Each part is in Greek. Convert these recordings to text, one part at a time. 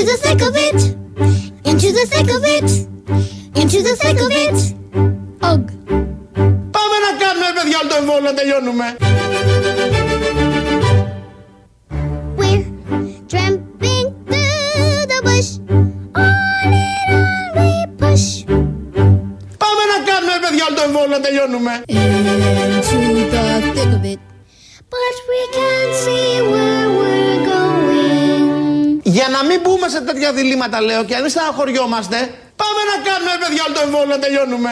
Into the thick of it. Into the thick of it. Into the thick of it. Τέτοια διλήμματα λέω και αν μην στεναχωριόμαστε, πάμε να κάνουμε παιδιά όλο το εμβόλιο να τελειώνουμε.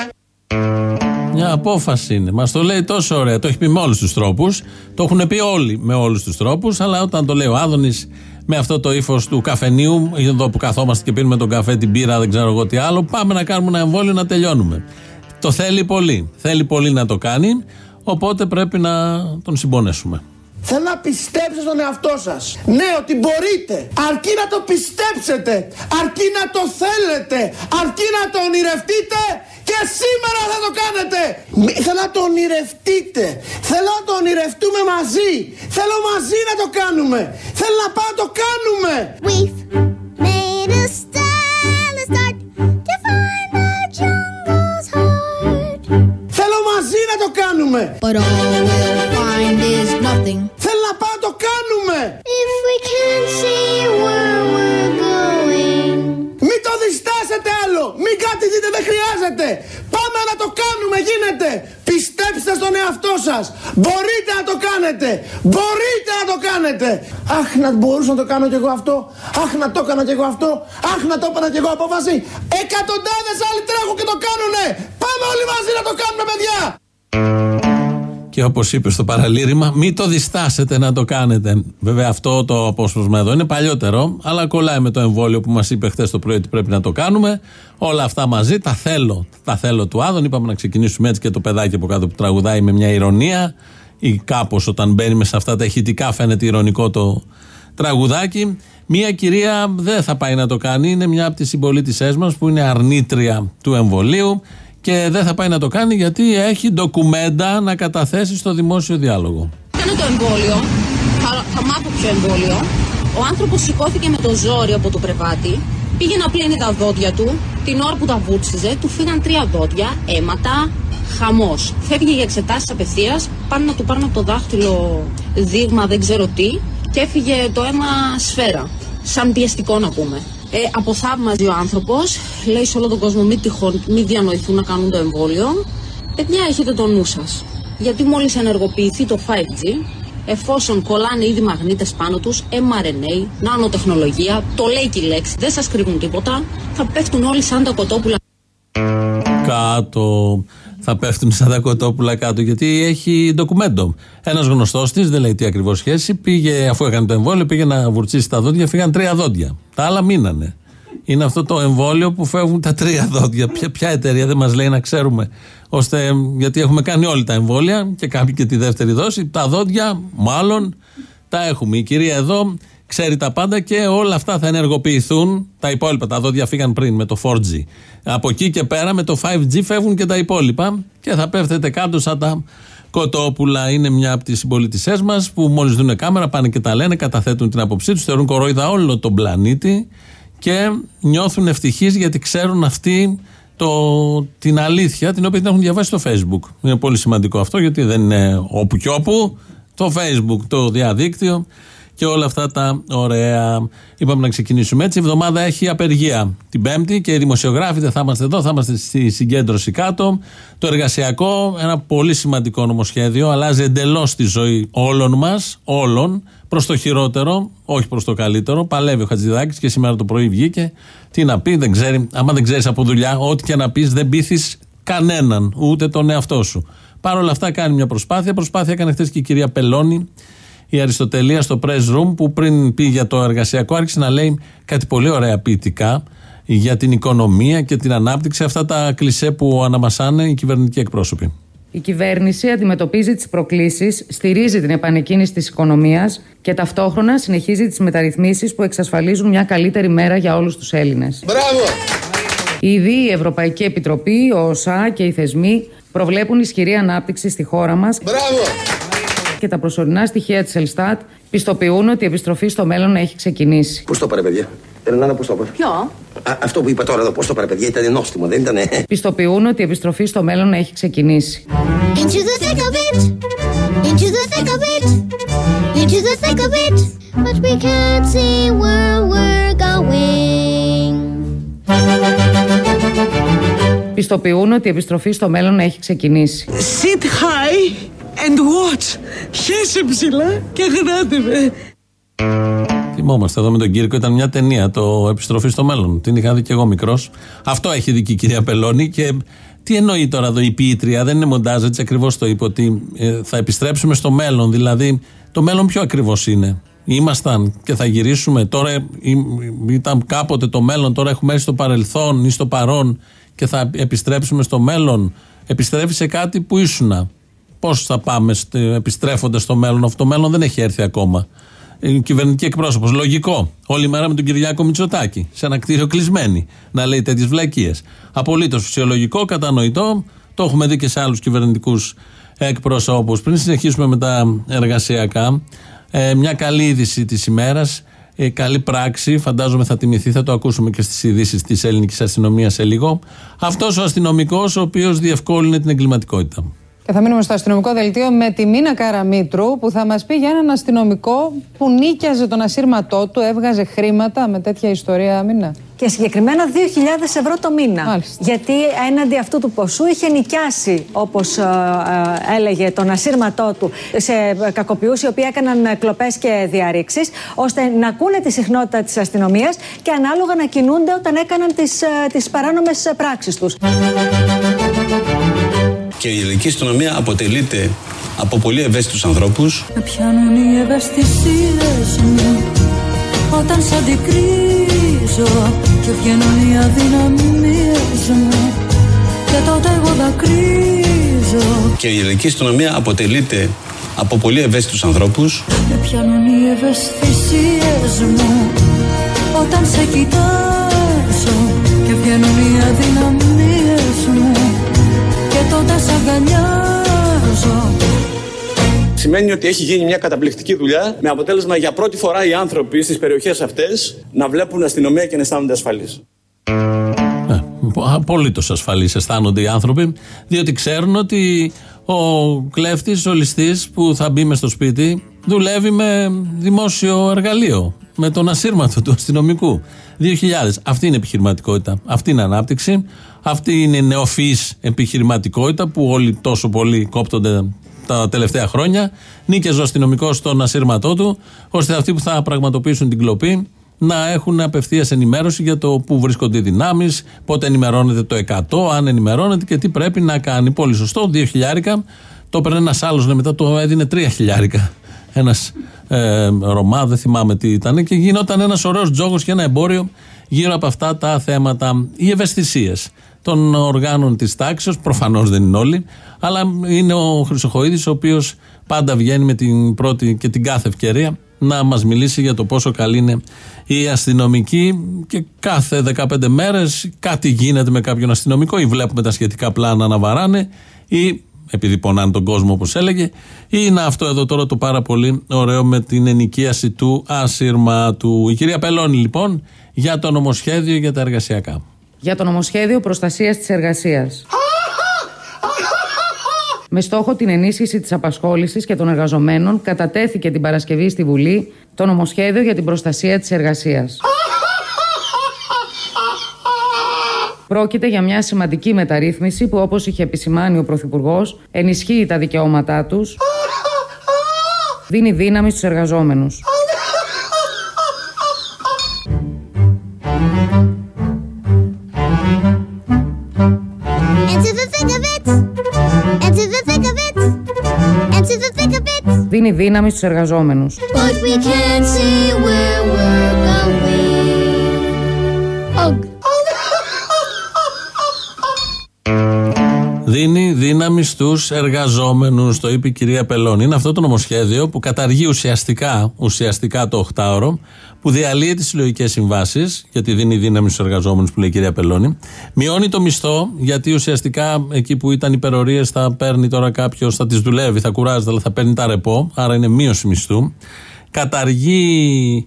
Μια απόφαση είναι. Μας το λέει τόσο ωραία. Το έχει πει με όλους τους τρόπους. Το έχουν πει όλοι με όλους τους τρόπους. Αλλά όταν το λέει ο Άδωνης με αυτό το ύφος του καφενείου, εδώ που καθόμαστε και πίνουμε τον καφέ, την πύρα, δεν ξέρω εγώ τι άλλο, πάμε να κάνουμε ένα εμβόλιο να τελειώνουμε. Το θέλει πολύ. Θέλει πολύ να το κάνει. Οπότε πρέπει να τον συμπονέσουμε. Θέλω να πιστέψετε στον εαυτό σας. Ναι, ότι μπορείτε. Αρκεί να το πιστέψετε. Αρκεί να το θέλετε. Αρκεί να το ονειρευτείτε. Και σήμερα θα το κάνετε. Μη- Θέλω να το ονειρευτείτε. Θέλω να το ονειρευτούμε μαζί. Θέλω μαζί να το κάνουμε. Θέλω να πάμε να το κάνουμε. We've made a stellar start to find the jungle's heart. Θέλω μαζί να το κάνουμε. Κάνετε. Αχ, να μπορούσα να το κάνω κι εγώ αυτό. Αχ, να το έκανα κι εγώ αυτό. Αχ, να το έπαιρνα κι εγώ απόφαση. Εκατοντάδες άλλοι τρέχουν και το κάνουνε. Πάμε όλοι μαζί να το κάνουμε, παιδιά. Και όπως είπες στο παραλήρημα, μην το διστάσετε να το κάνετε. Βέβαια, αυτό το απόσπασμα εδώ είναι παλιότερο, αλλά κολλάει με το εμβόλιο που μας είπε χθες το πρωί ότι πρέπει να το κάνουμε. Όλα αυτά μαζί τα θέλω. Τα θέλω του Άδων. Είπαμε να ξεκινήσουμε έτσι και το παιδάκι από κάτω που τραγουδάει με μια ηρωνία, ή κάπως όταν μπαίνει σε αυτά τα ηχητικά φαίνεται ηρωνικό το τραγουδάκι. Μία κυρία δεν θα πάει να το κάνει. Είναι μια από τις συμπολίτησές μας που είναι αρνήτρια του εμβολίου και δεν θα πάει να το κάνει γιατί έχει ντοκουμέντα να καταθέσει στο δημόσιο διάλογο. Κάνω το εμβόλιο. Θα, θα μάθω ποιο εμβόλιο. Ο άνθρωπος σηκώθηκε με το ζόρι από το πρεβάτι. Πήγε να πλύνει τα δόντια του. Την ώρα που τα βούτσιζε, του φύγαν τρία δόντια, αίματα, χαμός. Φεύγει για εξετάσεις απευθείας. Πάνε να του πάρουν από το δάχτυλο δείγμα, δεν ξέρω τι. Και έφυγε το αίμα σφαίρα. Σαν πιεστικό να πούμε. Ε, αποθαύμαζε ο άνθρωπος. Λέει σε όλο τον κόσμο: Μην τυχόν, μην διανοηθούν να κάνουν το εμβόλιο. Παιδιά, έχετε το νου σας. Γιατί μόλις ενεργοποιηθεί το 5G, εφόσον κολλάνε ήδη μαγνήτες πάνω τους, mRNA, νανοτεχνολογία, το λέει και η λέξη, δεν σας κρύβουν τίποτα, θα πέφτουν όλοι σαν τα κοτόπουλα Κάτω. Θα πέφτουν σαν τα κοτόπουλα κάτω γιατί έχει ντοκουμέντο. Ένας γνωστός της, δεν λέει τι ακριβώς σχέση, πήγε, αφού έκανε το εμβόλιο, πήγε να βουρτσίσει τα δόντια, φύγαν τρία δόντια. Τα άλλα μείνανε. Είναι αυτό το εμβόλιο που φεύγουν τα τρία δόντια. Ποια, ποια εταιρεία δεν μας λέει να ξέρουμε. Ώστε, γιατί έχουμε κάνει όλοι τα εμβόλια και κάποιοι και τη δεύτερη δόση. Τα δόντια, μάλλον, τα έχουμε. Η κυρία εδώ ξέρει τα πάντα και όλα αυτά θα ενεργοποιηθούν. Τα υπόλοιπα, τα δόντια φύγαν πριν με το 4G. Από εκεί και πέρα με το 5G φεύγουν και τα υπόλοιπα και θα πέφτετε κάτω σαν τα κοτόπουλα. Είναι μια από τις συμπολίτησέ μας που μόλις δουν κάμερα πάνε και τα λένε, καταθέτουν την άποψή τους, θεωρούν κορόιδα όλο τον πλανήτη και νιώθουν ευτυχείς γιατί ξέρουν αυτοί το, την αλήθεια την οποία την έχουν διαβάσει στο Facebook. Είναι πολύ σημαντικό αυτό γιατί δεν είναι όπου και όπου. Το Facebook, το διαδίκτυο και όλα αυτά τα ωραία. Είπαμε να ξεκινήσουμε έτσι. Η εβδομάδα έχει απεργία την Πέμπτη και οι δημοσιογράφοι δεν θα είμαστε εδώ, θα είμαστε στη συγκέντρωση κάτω. Το εργασιακό, ένα πολύ σημαντικό νομοσχέδιο, αλλάζει εντελώς τη ζωή όλων μας, όλων, προς το χειρότερο, όχι προς το καλύτερο. Παλεύει ο Χατζηδάκης και σήμερα το πρωί βγήκε. Τι να πει, δεν ξέρει. Άμα δεν ξέρεις από δουλειά, ό,τι και να πεις, δεν πείθεις κανέναν, ούτε τον εαυτό σου. Παρ' όλα αυτά κάνει μια προσπάθεια. Προσπάθεια έκανε χθες και η κυρία Πελώνη, η Αριστοτελεία στο press room, που πριν πει για το εργασιακό, άρχισε να λέει κάτι πολύ ωραία ποιητικά για την οικονομία και την ανάπτυξη. Αυτά τα κλισέ που αναμασάνε οι κυβερνητικοί εκπρόσωποι. Η κυβέρνηση αντιμετωπίζει τις προκλήσεις, στηρίζει την επανεκκίνηση της οικονομίας και ταυτόχρονα συνεχίζει τις μεταρρυθμίσεις που εξασφαλίζουν μια καλύτερη μέρα για όλους τους Έλληνες. Μπράβο. Ήδη η Ευρωπαϊκή Επιτροπή, ο ΟΣΑ και οι θεσμοί προβλέπουν ισχυρή ανάπτυξη στη χώρα μας Μπράβο. Και τα προσωρινά στοιχεία της Ελστάτ πιστοποιούν ότι η επιστροφή στο μέλλον έχει ξεκινήσει. Πώς το πάρε, παιδιά; Ελένα, πώ το είπα. Ποιο; Α, αυτό που είπα τώρα εδώ, πώς το είπα, ρε παιδιά, ήταν νόστιμο, δεν ήταν. Πιστοποιούν ότι η επιστροφή στο μέλλον έχει ξεκινήσει. Into the thick of it. Into the thick of it. Into the thick of it. But we can't see where we're going. Πιστοποιούν ότι η επιστροφή στο μέλλον έχει ξεκινήσει. Sit high and watch. Χέσε ψηλά και γράτε με. Θυμόμαστε εδώ με τον Κύρκο, ήταν μια ταινία, το Επιστροφή στο μέλλον. Την είχα δει και εγώ μικρός. Αυτό έχει δει και η κυρία Πελώνη. Και τι εννοεί τώρα εδώ η ποιήτρια, δεν είναι μοντάζ, έτσι ακριβώς το είπε, ότι ε, θα επιστρέψουμε στο μέλλον. Δηλαδή, το μέλλον ποιο ακριβώς είναι. Ήμασταν και θα γυρίσουμε. Τώρα ε, ήταν κάποτε το μέλλον, τώρα έχουμε έρθει στο παρελθόν ή στο παρόν και θα επιστρέψουμε στο μέλλον. Επιστρέφει σε κάτι που ήσουνα. Πώς θα πάμε επιστρέφοντας στο μέλλον, αυτό το μέλλον δεν έχει έρθει ακόμα. Ε, κυβερνητική εκπρόσωπος. Λογικό. Όλη μέρα με τον Κυριάκο Μητσοτάκη. Σε ένα κτίριο κλεισμένη. Να λέει τέτοιες βλακίες. Απολύτως φυσιολογικό, κατανοητό. Το έχουμε δει και σε άλλους κυβερνητικούς εκπροσώπους. Πριν συνεχίσουμε με τα εργασιακά, ε, μια καλή είδηση της ημέρας. Ε, καλή πράξη, φαντάζομαι θα τιμηθεί, θα το ακούσουμε και στις ειδήσεις της ελληνικής αστυνομίας σε λίγο. Αυτός ο αστυνομικός, ο οποίος διευκόλυνε την εγκληματικότητα. Και θα μείνουμε στο αστυνομικό δελτίο με τη Μίνα Καραμίτρου που θα μας πει για έναν αστυνομικό που νίκιαζε τον ασύρματό του, έβγαζε χρήματα με τέτοια ιστορία, Μίνα. Και συγκεκριμένα 2.000 ευρώ το μήνα. Μάλιστα. Γιατί έναντι αυτού του ποσού είχε νοικιάσει, όπως έλεγε, τον ασύρματό του σε κακοποιούς οι οποίοι έκαναν κλοπές και διαρρήξεις, ώστε να ακούνε τη συχνότητα της αστυνομίας και ανάλογα να κινούνται όταν έκαναν τις τις παράνομες πράξεις τους. Και η ελληνική αστυνομία αποτελείται από πολύ ευαίσθητους ανθρώπους. Με πιάνουν οι ευαισθησίες μου Όταν σ' αντικρίζω Και βγαίνουν οι αδυναμίες μου. Και τότε εγώ δακρύζω. Και η ελληνική αστυνομία αποτελείται από πολύ ευαίσθητους ανθρώπους. Με πιάνουν οι ευαισθησίες μου Όταν σε κοιτάζω Και βγαίνουν οι αδυναμίες μου Και τότε σ' αγκαλιάζω Σημαίνει ότι έχει γίνει μια καταπληκτική δουλειά με αποτέλεσμα για πρώτη φορά οι άνθρωποι στις περιοχές αυτές να βλέπουν αστυνομία και να αισθάνονται ασφαλείς. Απολύτως ασφαλείς αισθάνονται οι άνθρωποι, διότι ξέρουν ότι ο κλέφτης, ο ληστής που θα μπει μες στο σπίτι, δουλεύει με δημόσιο εργαλείο. Με τον ασύρματο του αστυνομικού. 2.000. Αυτή είναι επιχειρηματικότητα. Αυτή είναι ανάπτυξη. Αυτή είναι νεοφυής επιχειρηματικότητα που όλοι τόσο πολύ κόπτονται τα τελευταία χρόνια. Νίκαιζε ο αστυνομικός στον ασύρματό του, ώστε αυτοί που θα πραγματοποιήσουν την κλοπή να έχουν απευθείας ενημέρωση για το πού βρίσκονται οι δυνάμεις, πότε ενημερώνεται το 100, αν ενημερώνεται και τι πρέπει να κάνει. Πολύ σωστό, 2 χιλιάρικα. Το έπαιρνε ένας άλλος, μετά το έδινε 3 χιλιάρικα. Ένας ε, Ρωμά, δεν θυμάμαι τι ήταν, και γινόταν ένας ωραίος τζόγος και ένα εμπόριο γύρω από αυτά τα θέματα. Οι ευαισθησίες των οργάνων της τάξης, προφανώς δεν είναι όλοι, αλλά είναι ο Χρυσοχοίδης, ο οποίος πάντα βγαίνει με την πρώτη και την κάθε ευκαιρία να μας μιλήσει για το πόσο καλή είναι η αστυνομική και κάθε 15 μέρες κάτι γίνεται με κάποιον αστυνομικό ή βλέπουμε τα σχετικά πλάνα να βαράνε ή επειδή πονάνε τον κόσμο όπως έλεγε ή είναι αυτό εδώ τώρα το πάρα πολύ ωραίο με την ενοικίαση του ασύρματου. Η κυρία Πελώνη λοιπόν για το νομοσχέδιο για τα εργασιακά. Για το νομοσχέδιο προστασίας της εργασίας. Με στόχο την ενίσχυση της απασχόλησης και των εργαζομένων κατατέθηκε την Παρασκευή στη Βουλή το νομοσχέδιο για την προστασία της εργασίας. Πρόκειται για μια σημαντική μεταρρύθμιση που όπως είχε επισημάνει ο Πρωθυπουργός, ενισχύει τα δικαιώματά τους, δίνει δύναμη στους εργαζόμενους. Δίνει δύναμη στους εργαζόμενους. But we can't see where we're going. Δύναμης στου εργαζόμενους, το είπε η κυρία Πελώνη. Είναι αυτό το νομοσχέδιο που καταργεί ουσιαστικά, ουσιαστικά το 8ωρο, που διαλύει τις συλλογικές συμβάσεις, γιατί δίνει δύναμη στους εργαζόμενους, που λέει η κυρία Πελώνη. Μειώνει το μισθό, γιατί ουσιαστικά εκεί που ήταν υπερορίες θα παίρνει τώρα κάποιος, θα τις δουλεύει, θα κουράζεται, αλλά θα παίρνει τα ρεπό, άρα είναι μείωση μισθού. Καταργεί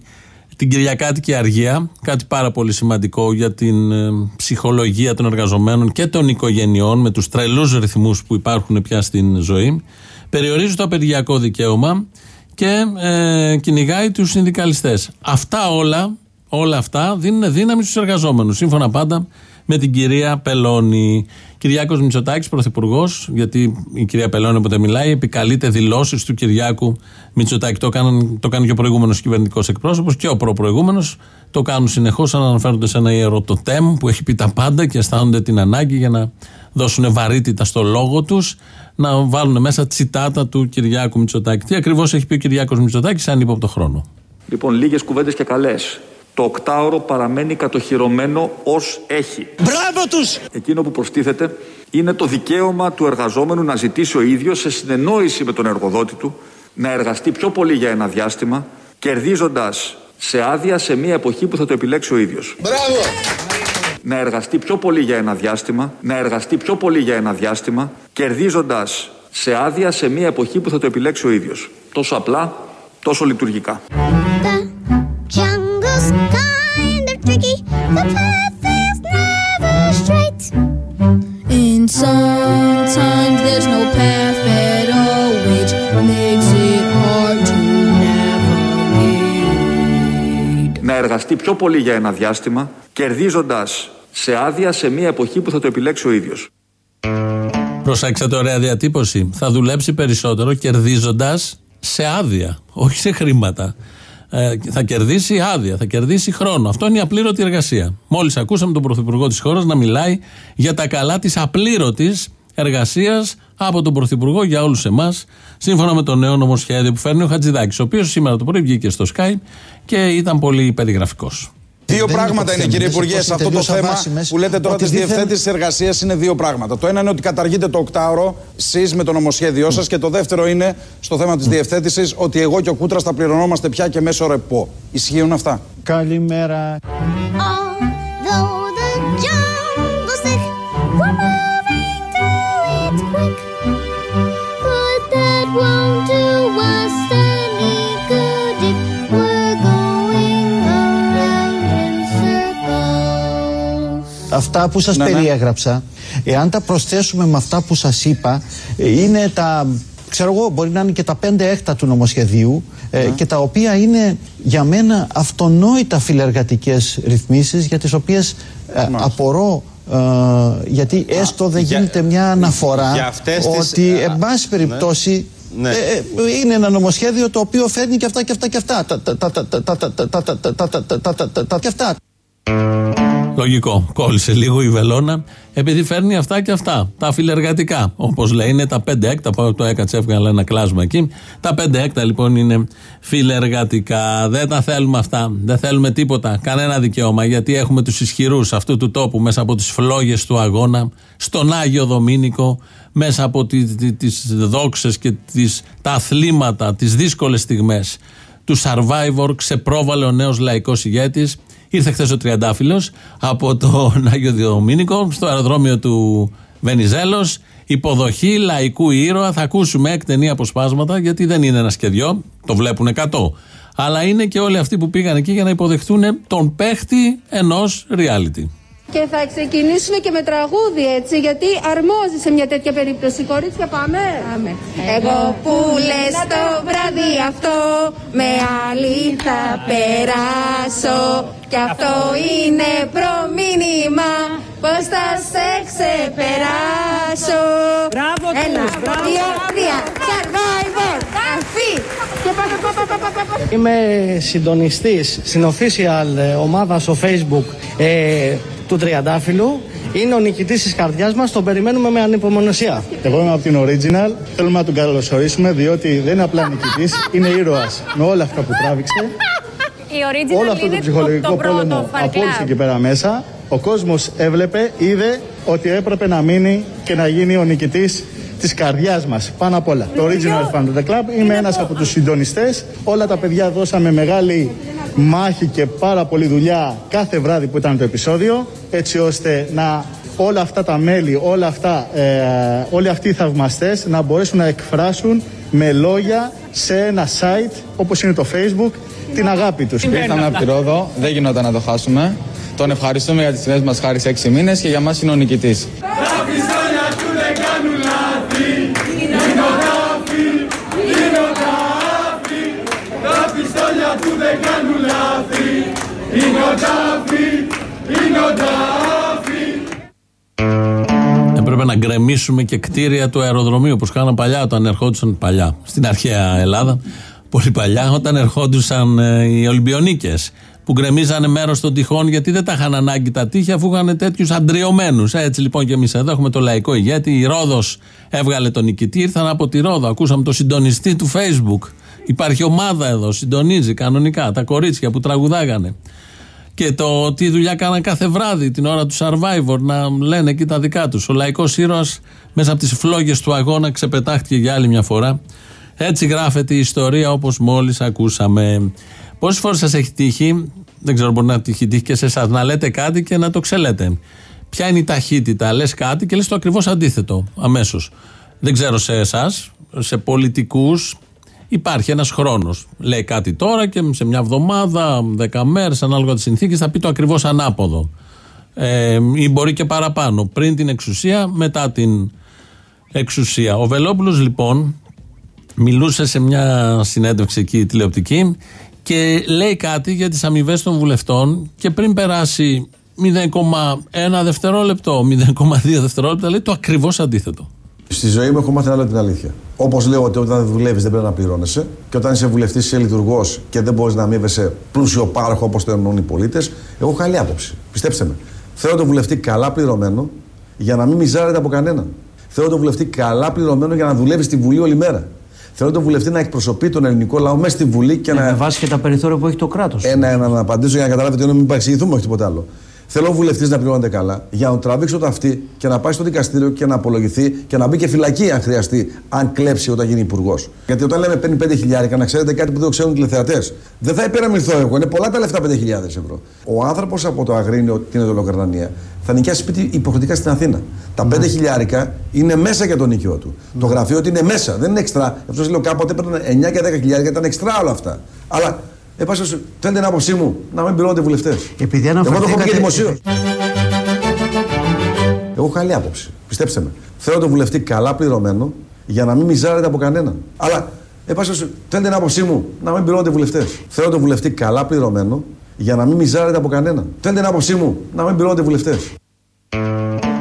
την Κυριακάτικη Αργία, κάτι πάρα πολύ σημαντικό για την ε, ψυχολογία των εργαζομένων και των οικογενειών με τους τρελούς ρυθμούς που υπάρχουν πια στην ζωή. Περιορίζει το απεργιακό δικαίωμα και ε, κυνηγάει τους συνδικαλιστές. Αυτά όλα, όλα αυτά δίνουν δύναμη στους εργαζόμενους, σύμφωνα πάντα με την κυρία Πελώνη. Κυριάκος Μητσοτάκης, πρωθυπουργός, γιατί η κυρία Πελώνη όποτε μιλάει, επικαλείται δηλώσεις του Κυριάκου Μητσοτάκη. Το, κάναν, το κάνει και ο προηγούμενος κυβερνητικός εκπρόσωπος και ο προπροηγούμενος. Το κάνουν συνεχώς, αναφέρονται σε ένα ιερό το τέμ που έχει πει τα πάντα και αισθάνονται την ανάγκη για να δώσουν βαρύτητα στο λόγο τους, να βάλουν μέσα τσιτάτα του Κυριάκου Μητσοτάκη. Τι ακριβώς έχει πει ο Κυριάκος Μητσοτάκης, αν είπε από το χρόνο; Λοιπόν, λίγες κουβέντες και καλές. Το οκτάωρο παραμένει κατοχυρωμένο ως έχει. Μπράβο τους! Εκείνο που προστίθεται είναι το δικαίωμα του εργαζόμενου να ζητήσει ο ίδιος σε συνεννόηση με τον εργοδότη του να εργαστεί πιο πολύ για ένα διάστημα κερδίζοντας σε άδεια σε μια εποχή που θα το επιλέξει ο ίδιος. Μπράβο! Να εργαστεί πιο πολύ για ένα διάστημα, να εργαστεί πιο πολύ για ένα διάστημα κερδίζοντας σε άδεια σε μια εποχή που θα το επιλέξει ο ίδιος. Τόσο απλά, τόσο λειτουργικά. Jungle's kind of tricky. The path is never straight. And sometimes there's no path at all, which makes it hard to navigate. Να εργαστεί πιο πολύ για ένα διάστημα κερδίζοντας σε άδεια σε μια εποχή που θα το επιλέξει ο ίδιος. Προσέξτε ωραία διατύπωση. Θα δουλέψει περισσότερο κερδίζοντας σε άδεια, όχι σε χρήματα. Ε, θα κερδίσει άδεια, θα κερδίσει χρόνο. Αυτό είναι η απλήρωτη εργασία. Μόλις ακούσαμε τον Πρωθυπουργό της χώρας να μιλάει για τα καλά της απλήρωτης εργασίας από τον Πρωθυπουργό για όλους εμάς, σύμφωνα με το νέο νομοσχέδιο που φέρνει ο Χατζηδάκης, ο οποίος σήμερα το πρωί βγήκε στο Skype και ήταν πολύ περιγραφικός. Δύο Δεν πράγματα είναι, υποθέμενες. κύριε Υπουργέ, Πώς σε αυτό το τελείως θέμα αβάσιμες, που λέτε τώρα ότι τη δήθεν- διευθέτηση εργασία είναι δύο πράγματα. Το ένα είναι ότι καταργείτε το οκτάωρο εσείς με το νομοσχέδιό σας και το δεύτερο είναι στο θέμα της διευθέτησης ότι εγώ και ο Κούτρας θα πληρωνόμαστε πια και μέσω ρεπό. Ισχύουν αυτά; Καλημέρα. Αυτά που σας Ναι, ναι. περιέγραψα, εάν τα προσθέσουμε με αυτά που σας είπα, ε, είναι τα, ξέρω εγώ, μπορεί να είναι και τα πέντε έκτα του νομοσχεδίου ε, και τα οποία είναι για μένα αυτονόητα φιλεργατικές ρυθμίσεις για τις οποίες ε, απορώ ε, γιατί έστω δεν για- γίνεται μια αναφορά για αυτές τις- ότι α, εν πάση περιπτώσει Ναι. ε, ε, είναι ένα νομοσχέδιο το οποίο φέρνει και αυτά και αυτά και αυτά τα- τα- τα- τα- τα- τα- τα- τα- τα- τα- τα- τα- τα- τα- τα- τα- και αυτά Λογικό. Κόλλησε λίγο η βελόνα, επειδή φέρνει αυτά και αυτά. Τα φιλεργατικά. Όπως λέει, είναι τα 5 έκτα. Πάω το έκατσε, έβγαλα ένα κλάσμα εκεί. Τα 5 έκτα λοιπόν είναι φιλεργατικά. Δεν τα θέλουμε αυτά. Δεν θέλουμε τίποτα. Κανένα δικαίωμα. Γιατί έχουμε τους ισχυρούς αυτού του τόπου μέσα από τις φλόγες του αγώνα, στον Άγιο Δομήνικο, μέσα από τις δόξες και τις, τα αθλήματα, τις δύσκολες στιγμές του Survivor ξεπρόβαλε ο νέος λαϊκός ηγέτης ήρθε χθες ο Τριαντάφυλλος από τον Άγιο Διομήνικο στο αεροδρόμιο του Βενιζέλος. Υποδοχή λαϊκού ήρωα. Θα ακούσουμε εκτενή αποσπάσματα γιατί δεν είναι ένα σχεδιό το βλέπουν 100 αλλά είναι και όλοι αυτοί που πήγαν εκεί για να υποδεχτούν τον παίχτη ενός reality Και θα ξεκινήσουμε και με τραγούδι έτσι, γιατί αρμόζει σε μια τέτοια περίπτωση. Κορίτσια, πάμε. πάμε. Εγώ που λες το βράδυ αυτό, με άλλη θα περάσω. Και αυτό είναι προμήνυμα, πως θα σε ξεπεράσω. Μπράβο τους, Ένα, μπράβο. δύο, τρία, survivor, αφή. Και πάμε, πάμε, πάμε, πάμε, πάμε. Είμαι συντονιστής στην official ε, ομάδας στο facebook ε, του Τριαντάφυλλου. Είναι ο νικητής της καρδιάς μας, τον περιμένουμε με ανυπομονωσία. Εγώ είμαι από την Original. Θέλουμε να τον καλωσορίσουμε διότι δεν είναι απλά νικητής, είναι ήρωας με όλα αυτά που τράβηξε. Η original Όλο αυτό είναι το ψυχολογικό το, το πρώτο πόλεμο fan απόλυσε club. εκεί πέρα μέσα. Ο κόσμος έβλεπε, είδε ότι έπρεπε να μείνει και να γίνει ο νικητής της καρδιάς μας. Πάνω απ' όλα. Το Original Fan The Club. Είμαι ένας από τους συντονιστές. Όλα τα παιδιά δώσαμε μεγάλη μάχη και πάρα πολλή δουλειά κάθε βράδυ που ήταν το επεισόδιο. Έτσι ώστε να όλα αυτά τα μέλη, όλα αυτά, ε, όλοι αυτοί οι θαυμαστές να μπορέσουν να εκφράσουν με λόγια σε ένα site όπως είναι το Facebook την αγάπη τους. Ήρθαμε από τη Ρόδο, δεν γινόταν να το χάσουμε. Τον ευχαριστούμε για τις συνές μας χάρη σε έξι μήνες και για μας είναι ο νικητής. Έπρεπε να γκρεμίσουμε και κτίρια του αεροδρομίου όπως κάναν παλιά όταν ερχόντουσαν παλιά. Στην αρχαία Ελλάδα, πολύ παλιά, όταν ερχόντουσαν ε, οι Ολυμπιονίκες που γκρεμίζανε μέρος των τυχών γιατί δεν τα είχαν ανάγκη τα τείχη αφού είχαν τέτοιους αντριωμένους. Έτσι λοιπόν και εμείς εδώ έχουμε το λαϊκό ηγέτη. Η Ρόδος έβγαλε τον νικητή, ήρθαν από τη Ρόδο. Ακούσαμε το συντονιστή του Facebook. Υπάρχει ομάδα εδώ, συντονίζει κανονικά τα κορίτσια που τραγουδάγανε. Και το τι δουλειά κάναν κάθε βράδυ την ώρα του Survivor να λένε εκεί τα δικά τους. Ο λαϊκός ήρωας μέσα από τις φλόγες του αγώνα ξεπετάχτηκε για άλλη μια φορά. Έτσι γράφεται η ιστορία όπως μόλις ακούσαμε. Πόσες φορές σας έχει τύχει, δεν ξέρω, μπορεί να έχει τύχει και σε εσάς, να λέτε κάτι και να το ξελέτε. Ποια είναι η ταχύτητα, λες κάτι και λες το ακριβώς αντίθετο αμέσως. Δεν ξέρω σε εσάς, σε πολιτικούς, Υπάρχει ένας χρόνος. Λέει κάτι τώρα και σε μια εβδομάδα, δέκα μέρες, ανάλογα τις συνθήκες, θα πει το ακριβώς ανάποδο. Ε, ή μπορεί και παραπάνω. Πριν την εξουσία, μετά την εξουσία. Ο Βελόπουλος λοιπόν μιλούσε σε μια συνέντευξη εκεί τηλεοπτική και λέει κάτι για τις αμοιβές των βουλευτών και πριν περάσει 0,1 δευτερόλεπτο, 0,2 δευτερόλεπτα λέει το ακριβώς αντίθετο. Στη ζωή μου έχω μάθει να λέω την αλήθεια. Όπως λέω ότι όταν δουλεύεις δεν πρέπει να πληρώνεσαι και όταν είσαι βουλευτής είσαι λειτουργός και δεν μπορείς να αμείβεσαι πλούσιο πάροχο όπως το εννοούν οι πολίτες, εγώ έχω καλή άποψη. Πιστέψτε με. Θέλω το βουλευτή καλά πληρωμένο για να μην μιζάρεται από κανέναν. Θέλω το βουλευτή καλά πληρωμένο για να δουλεύει στη Βουλή όλη μέρα. Θέλω το βουλευτή να εκπροσωπεί τον ελληνικό λαό μέσα στη Βουλή και Ε, να. Με βάση και τα περιθώρια που έχει το κράτος. Ένα-ένα να απαντήσω για να καταλάβετε ότι μην παρεξηγηθούμε, όχι τίποτα άλλο. Θέλω ο βουλευτής να πληρώνεται καλά για να τον τραβήξω το αυτή και να πάει στο δικαστήριο και να απολογηθεί και να μπει και φυλακή αν χρειαστεί, αν κλέψει όταν γίνει υπουργός. Γιατί όταν λέμε παίρνει 5 χιλιάρικα, να ξέρετε κάτι που δεν το ξέρουν οι τηλεθεατές. Δεν θα υπεραμιλθώ εγώ, είναι πολλά τα λεφτά 5.000 ευρώ. Ο άνθρωπος από το Αγρίνιο, την Εδωλοκαρνανία, θα νοικιάσει σπίτι υποχρεωτικά στην Αθήνα. Τα 5 χιλιάρικα είναι μέσα για το νοικιό του. Το γραφείο του είναι μέσα, δεν είναι εξτρά. Αυτός λέω κάποτε έπαιρναν 9 και 10 χιλιάρικα, ήταν εξτρά όλα αυτά. Αλλά Εν πάση περιπτώσει, θέλετε την άποψή μου να μην πληρώνονται βουλευτές. Επειδή Εγώ το έχω πει και αναφερθήκατε- δημοσίω. Εγώ έχω καλή άποψη. Πιστέψτε με. Θέλω το βουλευτή καλά πληρωμένο για να μην μιζάρεται από κανέναν. Αλλά, εν πάση περιπτώσει, θέλετε την άποψή μου να μην πληρώνονται βουλευτές. Θέλω το βουλευτή καλά πληρωμένο για να μην μιζάρεται από κανέναν. Θέλετε την άποψή μου να μην πληρώνονται βουλευτές.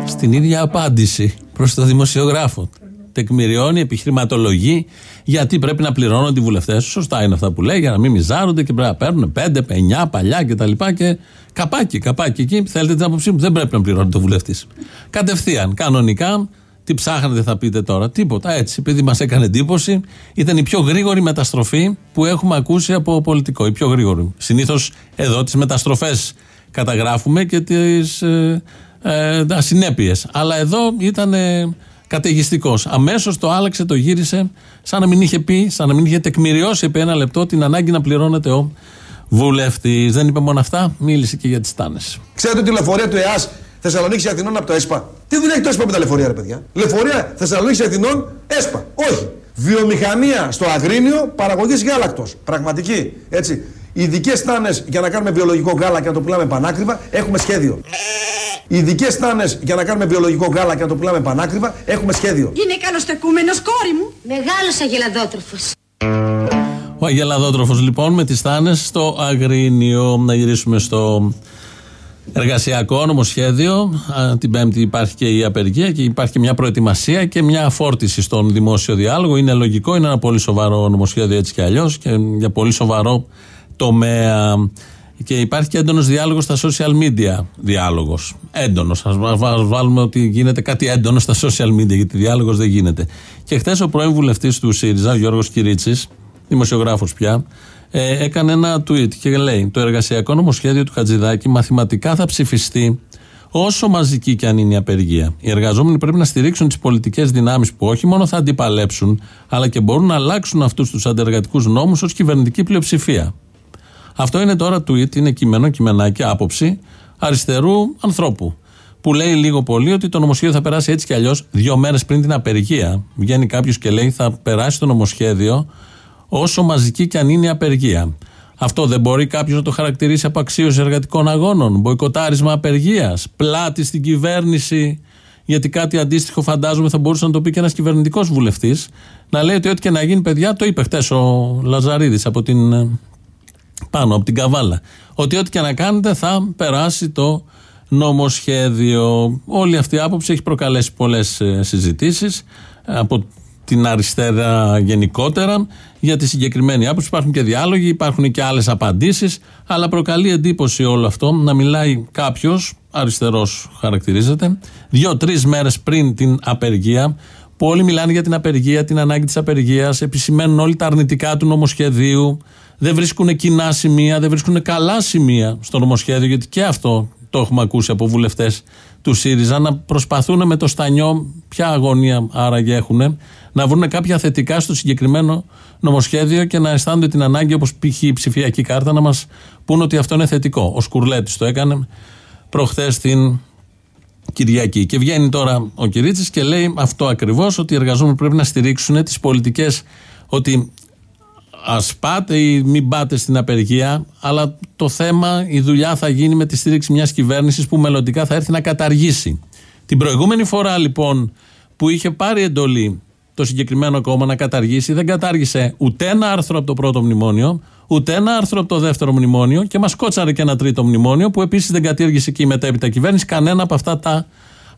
Στην ίδια απάντηση προς το δημοσιογράφο. Τεκμηριώνει, επιχειρηματολογεί γιατί πρέπει να πληρώνονται οι βουλευτές. Σωστά είναι αυτά που λέει για να μην μιζάρονται και πρέπει να παίρνουν 5, 9, παλιά κτλ. Και, και καπάκι, καπάκι εκεί. Θέλετε την άποψή μου, δεν πρέπει να πληρώνεται ο βουλευτής. Κατευθείαν, κανονικά, τι ψάχνετε θα πείτε τώρα; Τίποτα έτσι. Επειδή μας έκανε εντύπωση, ήταν η πιο γρήγορη μεταστροφή που έχουμε ακούσει από πολιτικό. Η πιο γρήγορη. Συνήθως εδώ τις μεταστροφές καταγράφουμε και τις ε, ε, ασυνέπειε. Αλλά εδώ ήταν ε, καταιγιστικός. Αμέσως το άλλαξε, το γύρισε, σαν να μην είχε πει, σαν να μην είχε τεκμηριώσει επί ένα λεπτό την ανάγκη να πληρώνεται ο βουλευτής. Δεν είπε μόνο αυτά, μίλησε και για τις τάνες. Ξέρετε τη λεωφορεία του ΕΑΣ Θεσσαλονίκης Αθηνών από το ΕΣΠΑ. Τι δουλειά έχει το ΕΣΠΑ με τα λεωφορεία, ρε παιδιά; Λεωφορεία Θεσσαλονίκης Αθηνών, ΕΣΠΑ. Όχι. Βιομηχανία στο Αγρίνιο παραγωγής γάλακτος. Πραγματική. Έτσι. Ειδικές στάνε για να κάνουμε βιολογικό γάλα και να το πουλάμε πανάκριβα έχουμε σχέδιο. Ειδικές στάνε για να κάνουμε βιολογικό γάλα και να το πουλάμε πανάκριβα έχουμε σχέδιο. Είναι καλοστεκούμενος κόρη μου. Μεγάλος αγελαδότροφος. Ο Αγελαδότροφος λοιπόν με τις θάνες στο Αγρίνιο. Να γυρίσουμε στο εργασιακό νομοσχέδιο. Α, Την Πέμπτη υπάρχει και η απεργία και υπάρχει και μια προετοιμασία και μια φόρτιση στον δημόσιο διάλογο. Είναι λογικό, είναι ένα πολύ σοβαρό νομοσχέδιο έτσι κι αλλιώς και για πολύ σοβαρό τομέα. Και υπάρχει και έντονος διάλογος στα social media. Διάλογος. Έντονος. Α βάλουμε ότι γίνεται κάτι έντονο στα social media, γιατί διάλογος δεν γίνεται. Και χθες ο πρώην βουλευτής του ΣΥΡΙΖΑ, Γιώργος Κυρίτσι, δημοσιογράφος πια, ε, έκανε ένα tweet και λέει: Το εργασιακό νομοσχέδιο του Χατζηδάκη μαθηματικά θα ψηφιστεί όσο μαζική και αν είναι η απεργία. Οι εργαζόμενοι πρέπει να στηρίξουν τις πολιτικές δυνάμεις που όχι μόνο θα αντιπαλέψουν, αλλά και μπορούν να αλλάξουν αυτούς τους αντεργατικούς νόμους ως κυβερνητική πλειοψηφία. Αυτό είναι τώρα tweet, είναι κείμενο, κειμενάκι, άποψη αριστερού ανθρώπου. που λέει λίγο πολύ ότι το νομοσχέδιο θα περάσει έτσι κι αλλιώς δύο μέρες πριν την απεργία. Βγαίνει κάποιος και λέει θα περάσει το νομοσχέδιο όσο μαζική κι αν είναι η απεργία. Αυτό δεν μπορεί κάποιος να το χαρακτηρίσει απαξίωση εργατικών αγώνων, μποϊκοτάρισμα απεργίας, πλάτη στην κυβέρνηση, γιατί κάτι αντίστοιχο φαντάζομαι θα μπορούσε να το πει και ένας κυβερνητικός βουλευτής. Να λέει ότι ό,τι και να γίνει, παιδιά, το είπε χτες ο Λαζαρίδης από την. Ε, πάνω από την Καβάλα. Ότι ό,τι και να κάνετε θα περάσει το νομοσχέδιο. Όλη αυτή η άποψη έχει προκαλέσει πολλές συζητήσεις από την αριστερά γενικότερα για τη συγκεκριμένη άποψη. Υπάρχουν και διάλογοι, υπάρχουν και άλλες απαντήσεις, αλλά προκαλεί εντύπωση όλο αυτό να μιλάει κάποιος, αριστερός χαρακτηρίζεται, δύο-τρεις μέρες πριν την απεργία, που όλοι μιλάνε για την απεργία, την ανάγκη της απεργίας, επισημαίνουν όλοι τα αρνητικά του νομοσχεδίου, δεν βρίσκουν κοινά σημεία, δεν βρίσκουν καλά σημεία στο νομοσχέδιο, γιατί και αυτό το έχουμε ακούσει από βουλευτές του ΣΥΡΙΖΑ να προσπαθούν με το στανιό, ποια αγωνία άραγε έχουν, να βρουν κάποια θετικά στο συγκεκριμένο νομοσχέδιο και να αισθάνονται την ανάγκη, όπως π.χ. η ψηφιακή κάρτα, να μας πούν ότι αυτό είναι θετικό. Ο Σκουρλέτης το έκανε προχθές την Κυριακή. Και βγαίνει τώρα ο Κυρίτσι και λέει αυτό ακριβώς, ότι οι εργαζόμενοι πρέπει να στηρίξουν τις πολιτικές, ότι ας πάτε ή μην πάτε στην απεργία, αλλά το θέμα, η δουλειά θα γίνει με τη στήριξη μιας κυβέρνησης που μελλοντικά θα έρθει να καταργήσει. Την προηγούμενη φορά λοιπόν που είχε πάρει εντολή το συγκεκριμένο κόμμα να καταργήσει, δεν κατάργησε ούτε ένα άρθρο από το πρώτο μνημόνιο, ούτε ένα άρθρο από το δεύτερο μνημόνιο και μας κότσαρε και ένα τρίτο μνημόνιο που επίσης δεν κατήργησε και η μετέπειτα κυβέρνηση κανένα από αυτά τα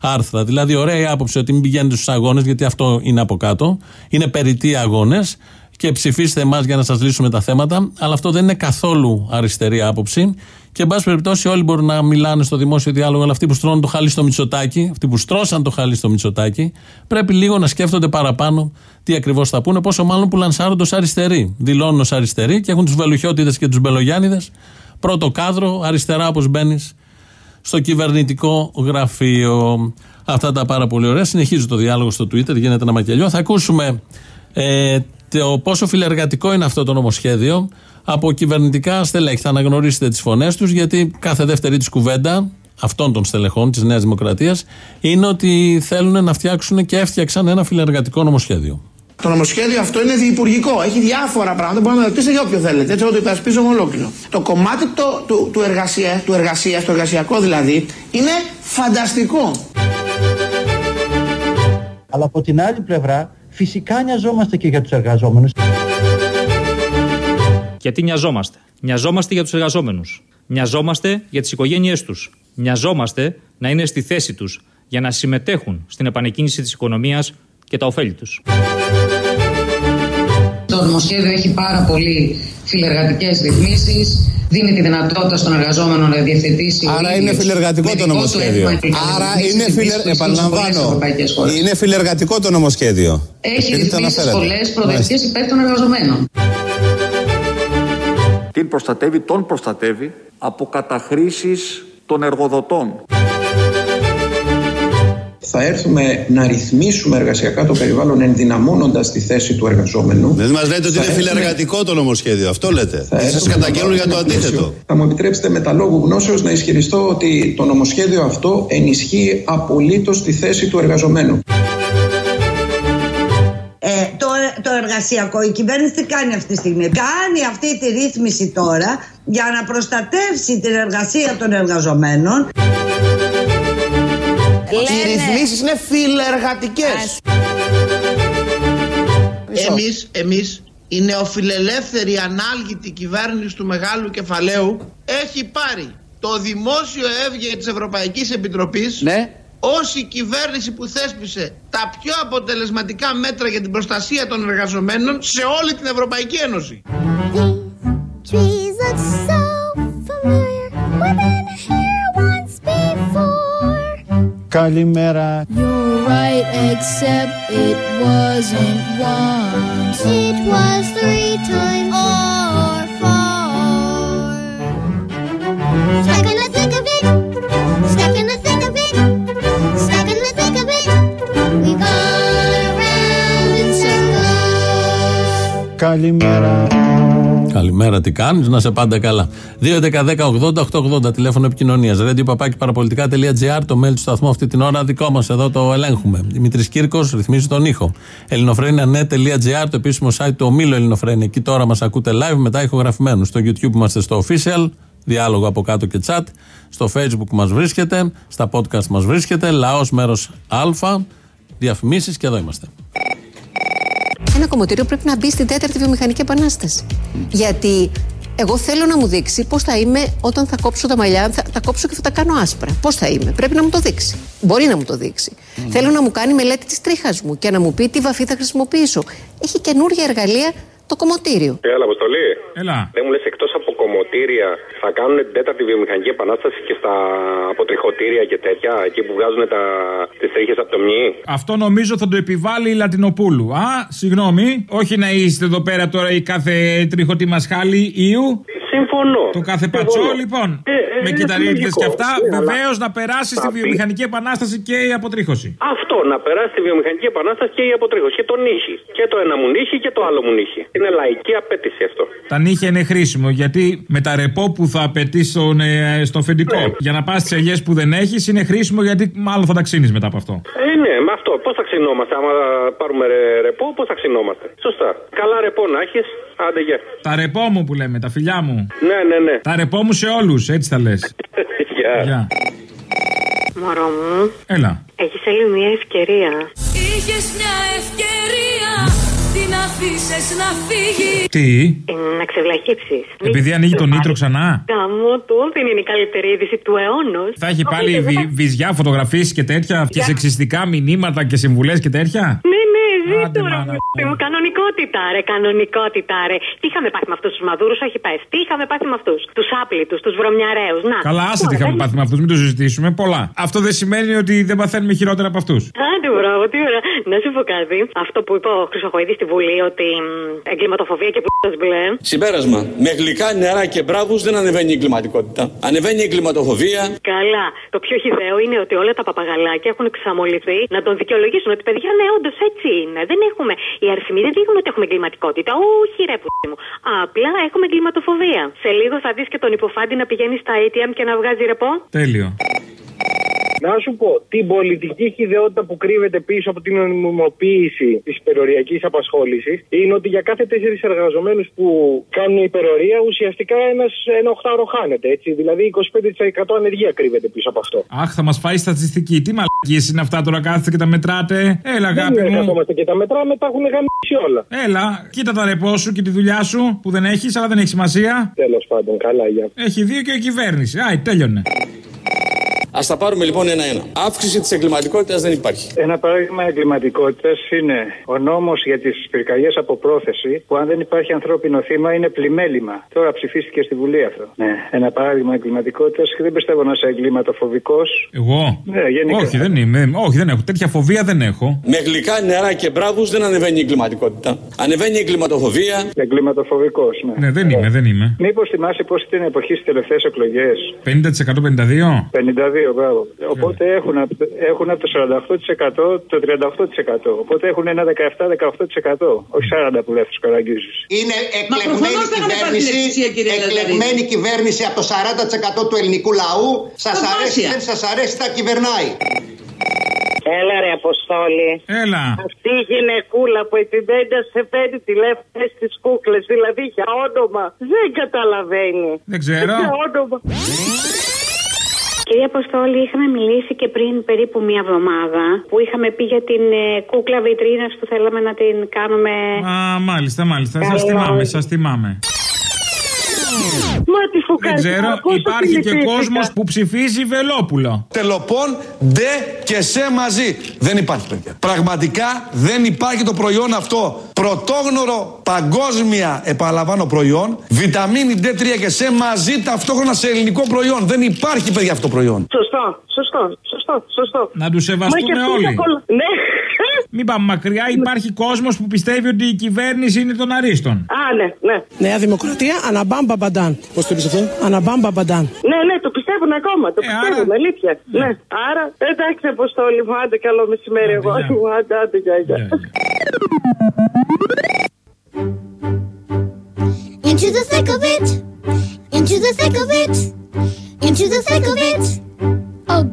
άρθρα. Δηλαδή, ωραία η άποψη ότι μην πηγαίνετε στους αγώνες, γιατί αυτό είναι από κάτω. Είναι περιττοί αγώνες και ψηφίστε εμάς για να σας λύσουμε τα θέματα. Αλλά αυτό δεν είναι καθόλου αριστερή άποψη. Και, εν πάση περιπτώσει, όλοι μπορούν να μιλάνε στο δημόσιο διάλογο, αλλά αυτοί που στρώνουν το χαλί στο Μητσοτάκι, αυτοί που στρώσαν το χαλί στο Μητσοτάκι, πρέπει λίγο να σκέφτονται παραπάνω τι ακριβώς θα πούνε. Πόσο μάλλον που λανσάρονται ως αριστεροί. Δηλώνουν ως αριστεροί και έχουν τους Βελουχιώτιδε και τους Μπελογιάννηδες. Πρώτο κάδρο, αριστερά όπως μπαίνεις στο κυβερνητικό γραφείο. Αυτά τα πάρα πολύ ωραία. Συνεχίζει το διάλογο στο Twitter, γίνεται ένα μακελιό. Θα ακούσουμε ε, το πόσο φιλεργατικό είναι αυτό το νομοσχέδιο από κυβερνητικά στελέχη. Θα αναγνωρίσετε τις φωνές τους, γιατί κάθε δεύτερη τη κουβέντα αυτών των στελεχών της Νέας Δημοκρατίας είναι ότι θέλουν να φτιάξουν και έφτιαξαν ένα φιλεργατικό νομοσχέδιο. Το νομοσχέδιο αυτό είναι διυπουργικό. Έχει διάφορα πράγματα. Μπορείτε να ρωτήσετε για όποιο θέλετε. Έτσι, εγώ το υπερασπίζομαι ολόκληρο. Το κομμάτι το, του, του, εργασία, του εργασίας, το εργασιακό δηλαδή, είναι φανταστικό. Αλλά από την άλλη πλευρά, φυσικά νοιαζόμαστε και για τους εργαζόμενους. Γιατί νοιαζόμαστε; Νοιαζόμαστε για τους εργαζόμενους. Νοιαζόμαστε για τις οικογένειές τους. Νοιαζόμαστε να είναι στη θέση τους για να συμμετέχουν στην επανεκκίνηση της οικονομίας και τα ωφέλη τους. Το νομοσχέδιο έχει πάρα πολύ φιλεργατικές ρυθμίσεις. Δίνει τη δυνατότητα στον εργαζόμενο να διευθετήσει. ο Άρα είναι ίδιος φιλεργατικό με το δικό του νομοσχέδιο. εύμα Άρα και είναι ρυθμίσεις φιλε... που ισχύουν σε πολλές Επαναλαμβάνω. ευρωπαϊκές χώρες. Είναι φιλεργατικό το νομοσχέδιο. Έχει Γιατί το ρυθμίσει αναφέρατε; πολλέ προοδευτικές υπέρ των εργαζομένων. Την προστατεύει, τον προστατεύει από καταχρήσεις των εργοδοτών. Θα έρθουμε να ρυθμίσουμε εργασιακά το περιβάλλον ενδυναμώνοντας τη θέση του εργαζόμενου. Δηλαδή μας λέτε ότι Θα είναι έρθουμε- φιλεργατικό το νομοσχέδιο. Αυτό λέτε. θα Δεν σας έρθουμε καταγγέλνουν να για το βάλουμε ένα αντίθετο. πλαίσιο. Θα μου επιτρέψετε με τα λόγου γνώσεως να ισχυριστώ ότι το νομοσχέδιο αυτό ενισχύει απολύτως τη θέση του εργαζομένου. Ε, το, το εργασιακό, η κυβέρνηση τι κάνει αυτή τη στιγμή; Κάνει αυτή τη ρύθμιση τώρα για να προστατεύσει την εργασία των εργαζομένων. Οι ρυθμίσεις είναι φιλεργατικές. Εμείς, εμείς, η νεοφιλελεύθερη ανάλγητη κυβέρνηση του μεγάλου κεφαλαίου έχει πάρει το δημόσιο εύγε της Ευρωπαϊκής Επιτροπής ναι. ως η κυβέρνηση που θέσπισε τα πιο αποτελεσματικά μέτρα για την προστασία των εργαζομένων σε όλη την Ευρωπαϊκή Ένωση. Trees Καλημέρα. You're right, except it wasn't once. It was three times or four. Stuck in the thick of it. Stuck in the thick of it. Stuck in the thick of it. We've gone around in circles. Καλημέρα. Καλημέρα. Καλημέρα, τι κάνεις, να σε πάντα καλά. 2.11.10.80.880 τηλέφωνο επικοινωνίας. Radio παπάκι παραπολιτικά.gr το mail του σταθμού αυτή την ώρα δικό μας εδώ το ελέγχουμε. Δημήτρης Κύρκος ρυθμίζει τον ήχο. ελληνοφρένια.net.gr το επίσημο site του ομίλου Ελληνοφρένια. Εκεί τώρα μας ακούτε live μετά ηχογραφημένους. Στο YouTube είμαστε στο official διάλογο από κάτω και chat. Στο facebook μας βρίσκεται, στα podcast μας βρίσκεται, λαός μέρος α, διαφημίσεις και εδώ είμαστε. Ένα κομμωτήριο πρέπει να μπει στην τέταρτη βιομηχανική επανάσταση. Γιατί εγώ θέλω να μου δείξει πώς θα είμαι όταν θα κόψω τα μαλλιά, θα τα κόψω και θα τα κάνω άσπρα. Πώς θα είμαι. Πρέπει να μου το δείξει. Μπορεί να μου το δείξει. Θέλω να μου κάνει μελέτη της τρίχας μου και να μου πει τι βαφή θα χρησιμοποιήσω. Έχει καινούργια εργαλεία το κομμωτήριο. Έλα, Αποστολή. Έλα. Δεν μου λες εκτός από κομμωτήρια θα κάνουν την τέταρτη βιομηχανική επανάσταση και στα αποτριχωτήρια και τέτοια, εκεί που βγάζουν τις τρίχες από το μνή. Αυτό νομίζω θα το επιβάλλει η Λατινοπούλου. Α, συγγνώμη, όχι να είστε εδώ πέρα τώρα η κάθε τριχωτή μασχάλη ιού. Συμφωνώ. Το κάθε πατσό, λοιπόν. Ε, ε, με είναι κυταρίτιδε λογικό. και αυτά, Ναι, αλλά βεβαίως να περάσει στη θα πει- βιομηχανική επανάσταση και η αποτρίχωση. Αυτό, να περάσει τη βιομηχανική επανάσταση και η αποτρίχωση. Και το νύχι. Και το ένα μου νύχι και το άλλο μου νύχι. Είναι λαϊκή απέτηση αυτό. Τα νύχια είναι χρήσιμο γιατί με τα ρεπό που θα απαιτείς στον, ε, στο φεντικό για να πας στι ελιές που δεν έχεις είναι χρήσιμο γιατί μάλλον θα τα ξύνεις μετά από αυτό. Ε, ναι, με αυτό. Πώς θα ξυνόμαστε, άμα πάρουμε ρε- ρεπό, πώς θα ξυνόμαστε. Σωστά. Καλά ρεπό να έχεις, άντε γεια. Τα ρεπό μου που λέμε, τα φιλιά μου. Ναι, ναι, ναι. Τα ρεπό μου σε όλους, έτσι θα λες. Γεια. Γεια. Μωρό μου, Έλα. έχεις άλλη μια ευκαιρία. Είχες μια ευκαιρία την αφήσεις να φύγεις. Τι, Ε, Να ξεβλαχύψει. επειδή ανοίγει τον νήτρο ξανά; Γάμο του, δεν είναι η καλύτερη είδηση του αιώνος. Θα έχει πάλι βι- βυζιά, φωτογραφίσει και τέτοια και σεξιστικά μηνύματα και συμβουλές και τέτοια; Ναι, ναι, ζήτω Άντε, ρε μάνα. παιδί μου. Κανονικότητα, ρε, κανονικότητα, ρε. Τι είχαμε πάθει με αυτούς τους μαδούρους, όχι πες. Τι είχαμε πάθει με αυτούς. Τους άπλητους, τους βρωμιαρέου. Να. Καλά, άσε τι Τώρα, είχαμε δεν- πάθει με αυτούς, μην το συζητήσουμε. Πολλά. Αυτό δεν σημαίνει ότι δεν παθαίνουμε χειρότερα από αυτούς. Άντε, μπράβο, τι ωραία. Να σου πω κάτι. Αυτό που είπε ο Χρυσοχοίδης στη Βουλή, ότι μ, εγκληματοφοβία και που μπλε. Συμπέρασμα. Με γλυκά νερά και μπράβους δεν ανεβαίνει η εγκληματικότητα. Ανεβαίνει η εγκληματοφοβία. Καλά. Το πιο χιδαίο είναι ότι όλα τα παπαγαλάκια έχουν εξαμολυθεί να τον δικαιολογήσουν. Ότι παιδιά, ναι, όντως έτσι είναι. Δεν έχουμε. Οι αριθμοί δεν δείχνουν ότι έχουμε εγκληματικότητα. Όχι, ρε που μου. Απλά έχουμε εγκληματοφοβία. Σε λίγο θα δεις και τον υποφάντη να πηγαίνει στα ATM και να βγάζει ρεπό. Τέλειο. Να σου πω, την πολιτική χειδαιότητα που κρύβεται πίσω από την νομιμοποίηση της υπεροριακή απασχόλησης είναι ότι για κάθε τέσσερις εργαζομένους που κάνουν υπερορία ουσιαστικά ένας, ένα οχτάωρο χάνεται. Έτσι. Δηλαδή 25% ανεργία κρύβεται πίσω από αυτό. Αχ, θα μας φάει στατιστική. Τι μαλακίες είναι αυτά τώρα, κάθεστε και τα μετράτε. Έλα, Δεν αγάπη μου. καθόμαστε και τα μετράμε, τα έχουν γαμίσει όλα. Έλα, κοίτα τα ρεπό σου και τη δουλειά σου που δεν έχεις, αλλά δεν έχει σημασία. Τέλος πάντων, καλά, για. Έχει δύο και η κυβέρνηση. Άι, τέλειωνε. Α τα πάρουμε λοιπόν ένα-ένα. Αύξηση της εγκληματικότητας δεν υπάρχει. Ένα παράδειγμα εγκληματικότητας είναι ο νόμος για τις πυρκαγιές από πρόθεση, που αν δεν υπάρχει ανθρώπινο θύμα είναι πλημέλημα. Τώρα ψηφίστηκε στη Βουλή αυτό. Ναι, ένα παράδειγμα εγκληματικότητας και δεν πιστεύω να είσαι εγκληματοφοβικός. Εγώ; Ναι, γενικά. Όχι, δεν είμαι. Όχι, δεν έχω. Τέτοια φοβία δεν έχω. Με γλυκά νερά και μπράβους δεν ανεβαίνει η εγκληματικότητα. Ανεβαίνει η εγκληματοφοβία. Εγκληματοφοβικός, ναι. Ναι, δεν είμαι, δεν είμαι. Μήπως θυμάσαι πώς ήταν η εποχή στις τελευταίες εκλογές; 50% 52%. 52, μπράβο. Οπότε έχουν, απ' έχουν από το 48% το 38%. Οπότε έχουν ένα 17-18%. Όχι 40 που λέει ο Καραγκιούζη. Είναι εκλεγμένη προφανώς δεν είχαμε πάρει την κυβέρνηση, εξουσία, κύριε εκλεγμένη κυβέρνηση από το 40% του ελληνικού λαού. Σας Θαυμάσια. αρέσει, δεν σας αρέσει, θα κυβερνάει. Έλα ρε Αποστόλη. Έλα. Αυτή η γυναικούλα που επιμένει σε παίρνει τηλέφωνο στις κούκλες, δηλαδή για όνομα. Δεν καταλαβαίνει. Δεν ξέρω. Για όνομα. Κυρία Αποστόλη, είχαμε μιλήσει και πριν περίπου μία εβδομάδα που είχαμε πει για την ε, κούκλα βιτρίνας που θέλαμε να την κάνουμε. Α, μάλιστα, μάλιστα. Σας Καλό. θυμάμαι, σας θυμάμαι. Μα τη Δεν φουκάρι. ξέρω, υπάρχει και κόσμος που ψηφίζει Βελόπουλο. Τελοπών, ντε και σε μαζί. Δεν υπάρχει, παιδιά. Πραγματικά δεν υπάρχει το προϊόν αυτό. Πρωτόγνωρο παγκόσμια, επαναλαμβάνω, προϊόν. Βιταμίνη D3 και σε μαζί ταυτόχρονα σε ελληνικό προϊόν. Δεν υπάρχει, παιδιά, αυτό το προϊόν. Σωστό, σωστό, σωστό, σωστό. Να τους Μα και σεβαστούμε αυτή όλοι. τα κολλα- Ναι. Μην πάμε μακριά, υπάρχει κόσμος που πιστεύει ότι η κυβέρνηση είναι των Αρίστων. Α, ναι, ναι. Νέα Δημοκρατία, αναμπάμπα μπαντάν. Πώς το είπες αυτό; Αναμπάμπα μπαντάν. Ναι, ναι, το πιστεύουν ακόμα. Το πιστεύουν, αλήθεια. Ναι. Άρα, εντάξει, Αποστόλη μου, άντε καλό μεσημέρι εγώ. Άντε, άντε, γεια, γεια. Η Into the thick of it. Into the thick of it. Into the thick of it. Ugh.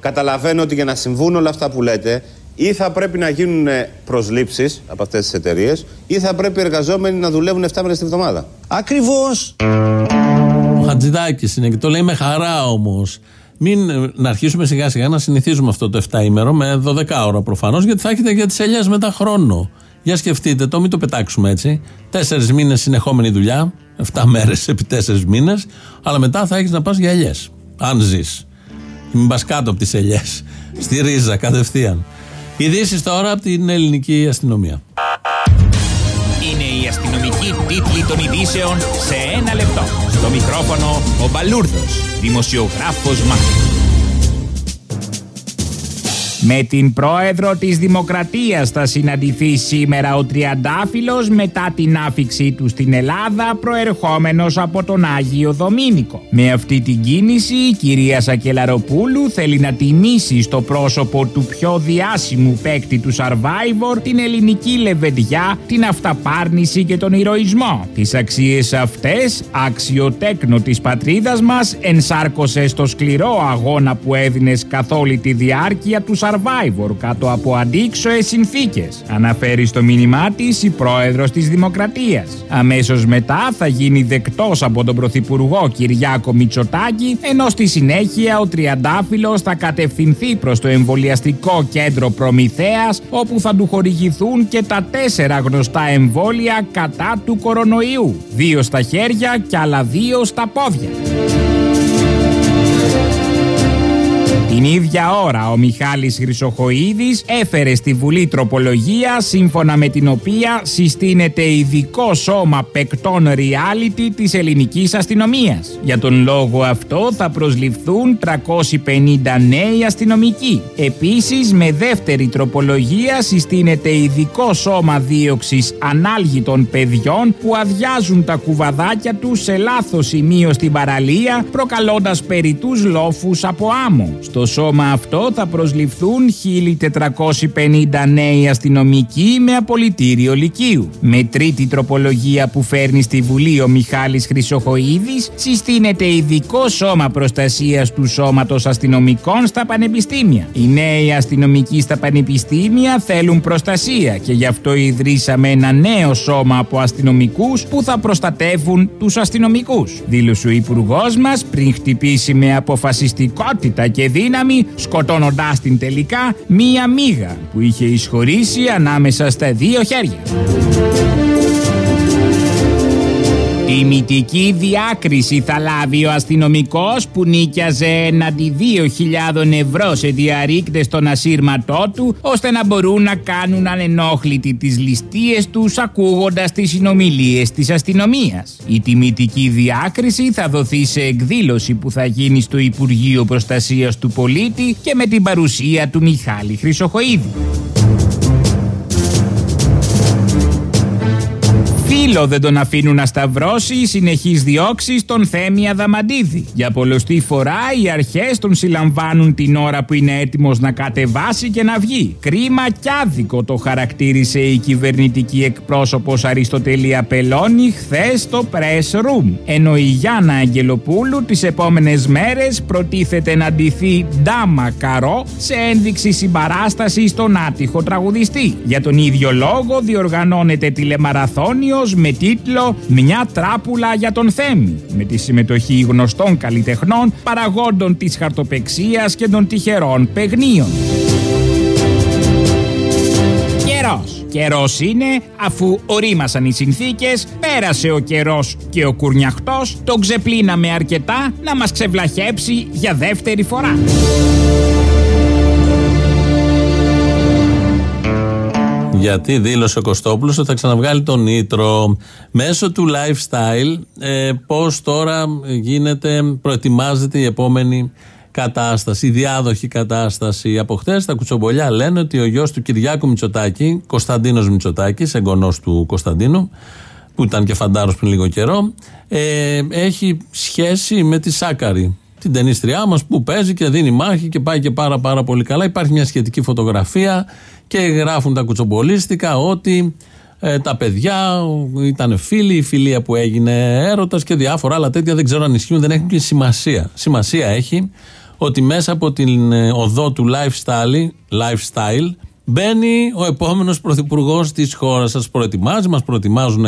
Καταλαβαίνω ότι για να συμβούν όλα αυτά που λέτε, ή θα πρέπει να γίνουν προσλήψεις από αυτές τις εταιρείες, ή θα πρέπει οι εργαζόμενοι να δουλεύουν 7 μέρες τη βδομάδα. Ακριβώς. Ο Χατζηδάκης είναι και το λέει με χαρά όμως. Μην ε, να αρχίσουμε σιγά σιγά να συνηθίζουμε αυτό το 7 ημέρο με 12 ώρα προφανώς, γιατί θα έχετε για τις ελιέ μετά χρόνο. Για σκεφτείτε το, μην το πετάξουμε έτσι. Τέσσερις μήνες συνεχόμενη δουλειά, 7 μέρες επί τέσσερις μήνες, αλλά μετά θα έχεις να πας για ελιές. Αν ζεις. Μην πας κάτω από τις ελιές. Στη ρίζα κατευθείαν. Ειδήσεις τώρα από την ελληνική αστυνομία. Είναι η αστυνομική τίτλη των ειδήσεων σε ένα λεπτό. Στο μικρόφωνο ο Μπαλούρδος, δημοσιογράφος Μάρκος. Με την πρόεδρο της Δημοκρατίας θα συναντηθεί σήμερα ο Τριαντάφυλλος μετά την άφηξή του στην Ελλάδα προερχόμενος από τον Άγιο Δομήνικο. Με αυτή την κίνηση η κυρία Σακελαροπούλου θέλει να τιμήσει στο πρόσωπο του πιο διάσημου παίκτη του Survivor την ελληνική λεβεντιά, την αυταπάρνηση και τον ηρωισμό. Τις αξίες αυτές, άξιο τέκνο της πατρίδας μας, ενσάρκωσε στο σκληρό αγώνα που έδινες καθ' όλη τη διάρκεια του Survivor κάτω από αντίξωες συνθήκες. Αναφέρει στο μήνυμά της η πρόεδρος της Δημοκρατίας. Αμέσως μετά θα γίνει δεκτός από τον Πρωθυπουργό Κυριάκο Μητσοτάκη, ενώ στη συνέχεια ο Τριαντάφυλλος θα κατευθυνθεί προς το εμβολιαστικό κέντρο Προμηθέας, όπου θα του χορηγηθούν και τα τέσσερα γνωστά εμβόλια κατά του κορονοϊού. Δύο στα χέρια και άλλα δύο στα πόδια. Την ίδια ώρα ο Μιχάλης Χρυσοχοίδης έφερε στη Βουλή τροπολογία σύμφωνα με την οποία συστήνεται ειδικό σώμα παικτών reality της ελληνικής αστυνομίας. Για τον λόγο αυτό θα προσληφθούν 350 νέοι αστυνομικοί. Επίσης με δεύτερη τροπολογία συστήνεται ειδικό σώμα δίωξης ανάλγητων παιδιών που αδειάζουν τα κουβαδάκια τους σε λάθος σημείο στην παραλία προκαλώντας περιτούς λόφους από άμμο. Στο σώμα αυτό θα προσληφθούν 1450 νέοι αστυνομικοί με απολυτήριο λυκείου. Με τρίτη τροπολογία που φέρνει στη Βουλή ο Μιχάλης Χρυσοχοίδης συστήνεται ειδικό σώμα προστασίας του σώματος αστυνομικών στα πανεπιστήμια. Οι νέοι αστυνομικοί στα πανεπιστήμια θέλουν προστασία και γι' αυτό ιδρύσαμε ένα νέο σώμα από αστυνομικούς που θα προστατεύουν τους αστυνομικούς. Δήλωσε ο υπουργός μας πριν χτυπήσει με αποφασιστικότητα και δύναμη σκοτώνοντάς την τελικά μία μύγα που είχε εισχωρήσει ανάμεσα στα δύο χέρια. Τιμητική διάκριση θα λάβει ο αστυνομικός που νίκιαζε έναντι 2.000 ευρώ σε διαρρήκτες των ασύρματό του ώστε να μπορούν να κάνουν ανενόχλητοι τις ληστείες τους ακούγοντας τις συνομιλίες της αστυνομίας. Η τιμητική διάκριση θα δοθεί σε εκδήλωση που θα γίνει στο Υπουργείο Προστασίας του Πολίτη και με την παρουσία του Μιχάλη Χρυσοχοίδη. Φίλο δεν τον αφήνουν να σταυρώσει οι συνεχείς διώξεις των Θέμη Αδαμαντίδη. Για πολλωστή φορά οι αρχές τον συλλαμβάνουν την ώρα που είναι έτοιμος να κατεβάσει και να βγει. Κρίμα κι άδικο το χαρακτήρισε η κυβερνητική εκπρόσωπος Αριστοτελία Πελώνη χθες στο Press Room. Ενώ η Γιάννα Αγγελοπούλου τις επόμενες μέρες προτίθεται να ντυθεί ντάμα καρό σε ένδειξη συμπαράστασης στον άτυχο τραγουδιστή. Για τον ίδιο λόγο διοργανώνεται τηλεμαραθώνιος με τίτλο «Μια τράπουλα για τον Θέμη» με τη συμμετοχή γνωστών καλλιτεχνών, παραγόντων της χαρτοπεξίας και των τυχερών παιγνίων. Καιρός. Καιρός είναι αφού ορίμασαν οι συνθήκες, πέρασε ο καιρός και ο κουρνιαχτός τον ξεπλύναμε αρκετά να μας ξεβλαχέψει για δεύτερη φορά. Γιατί δήλωσε ο Κωστόπουλος ότι θα ξαναβγάλει τον Νίτρο μέσω του lifestyle. Ε, Πώς τώρα γίνεται, προετοιμάζεται η επόμενη κατάσταση, η διάδοχη κατάσταση. Από χτε τα κουτσομπολιά λένε ότι ο γιος του Κυριάκου Μητσοτάκη, Κωνσταντίνος Μητσοτάκης, εγγονός του Κωνσταντίνου, που ήταν και φαντάρος πριν λίγο καιρό, ε, έχει σχέση με τη Σάκαρη. Την ταινίστριά μας που παίζει και δίνει μάχη και πάει και πάρα πάρα πολύ καλά. Υπάρχει μια σχετική φωτογραφία και γράφουν τα κουτσομπολίστικα ότι ε, τα παιδιά, ήταν φίλοι, η φιλία που έγινε έρωτας και διάφορα άλλα τέτοια δεν ξέρω αν ισχύουν, δεν έχουν και σημασία. Σημασία έχει ότι μέσα από την ε, οδό του lifestyle, lifestyle μπαίνει ο επόμενος πρωθυπουργός της χώρας. Σας προετοιμάζει, μας προετοιμάζουν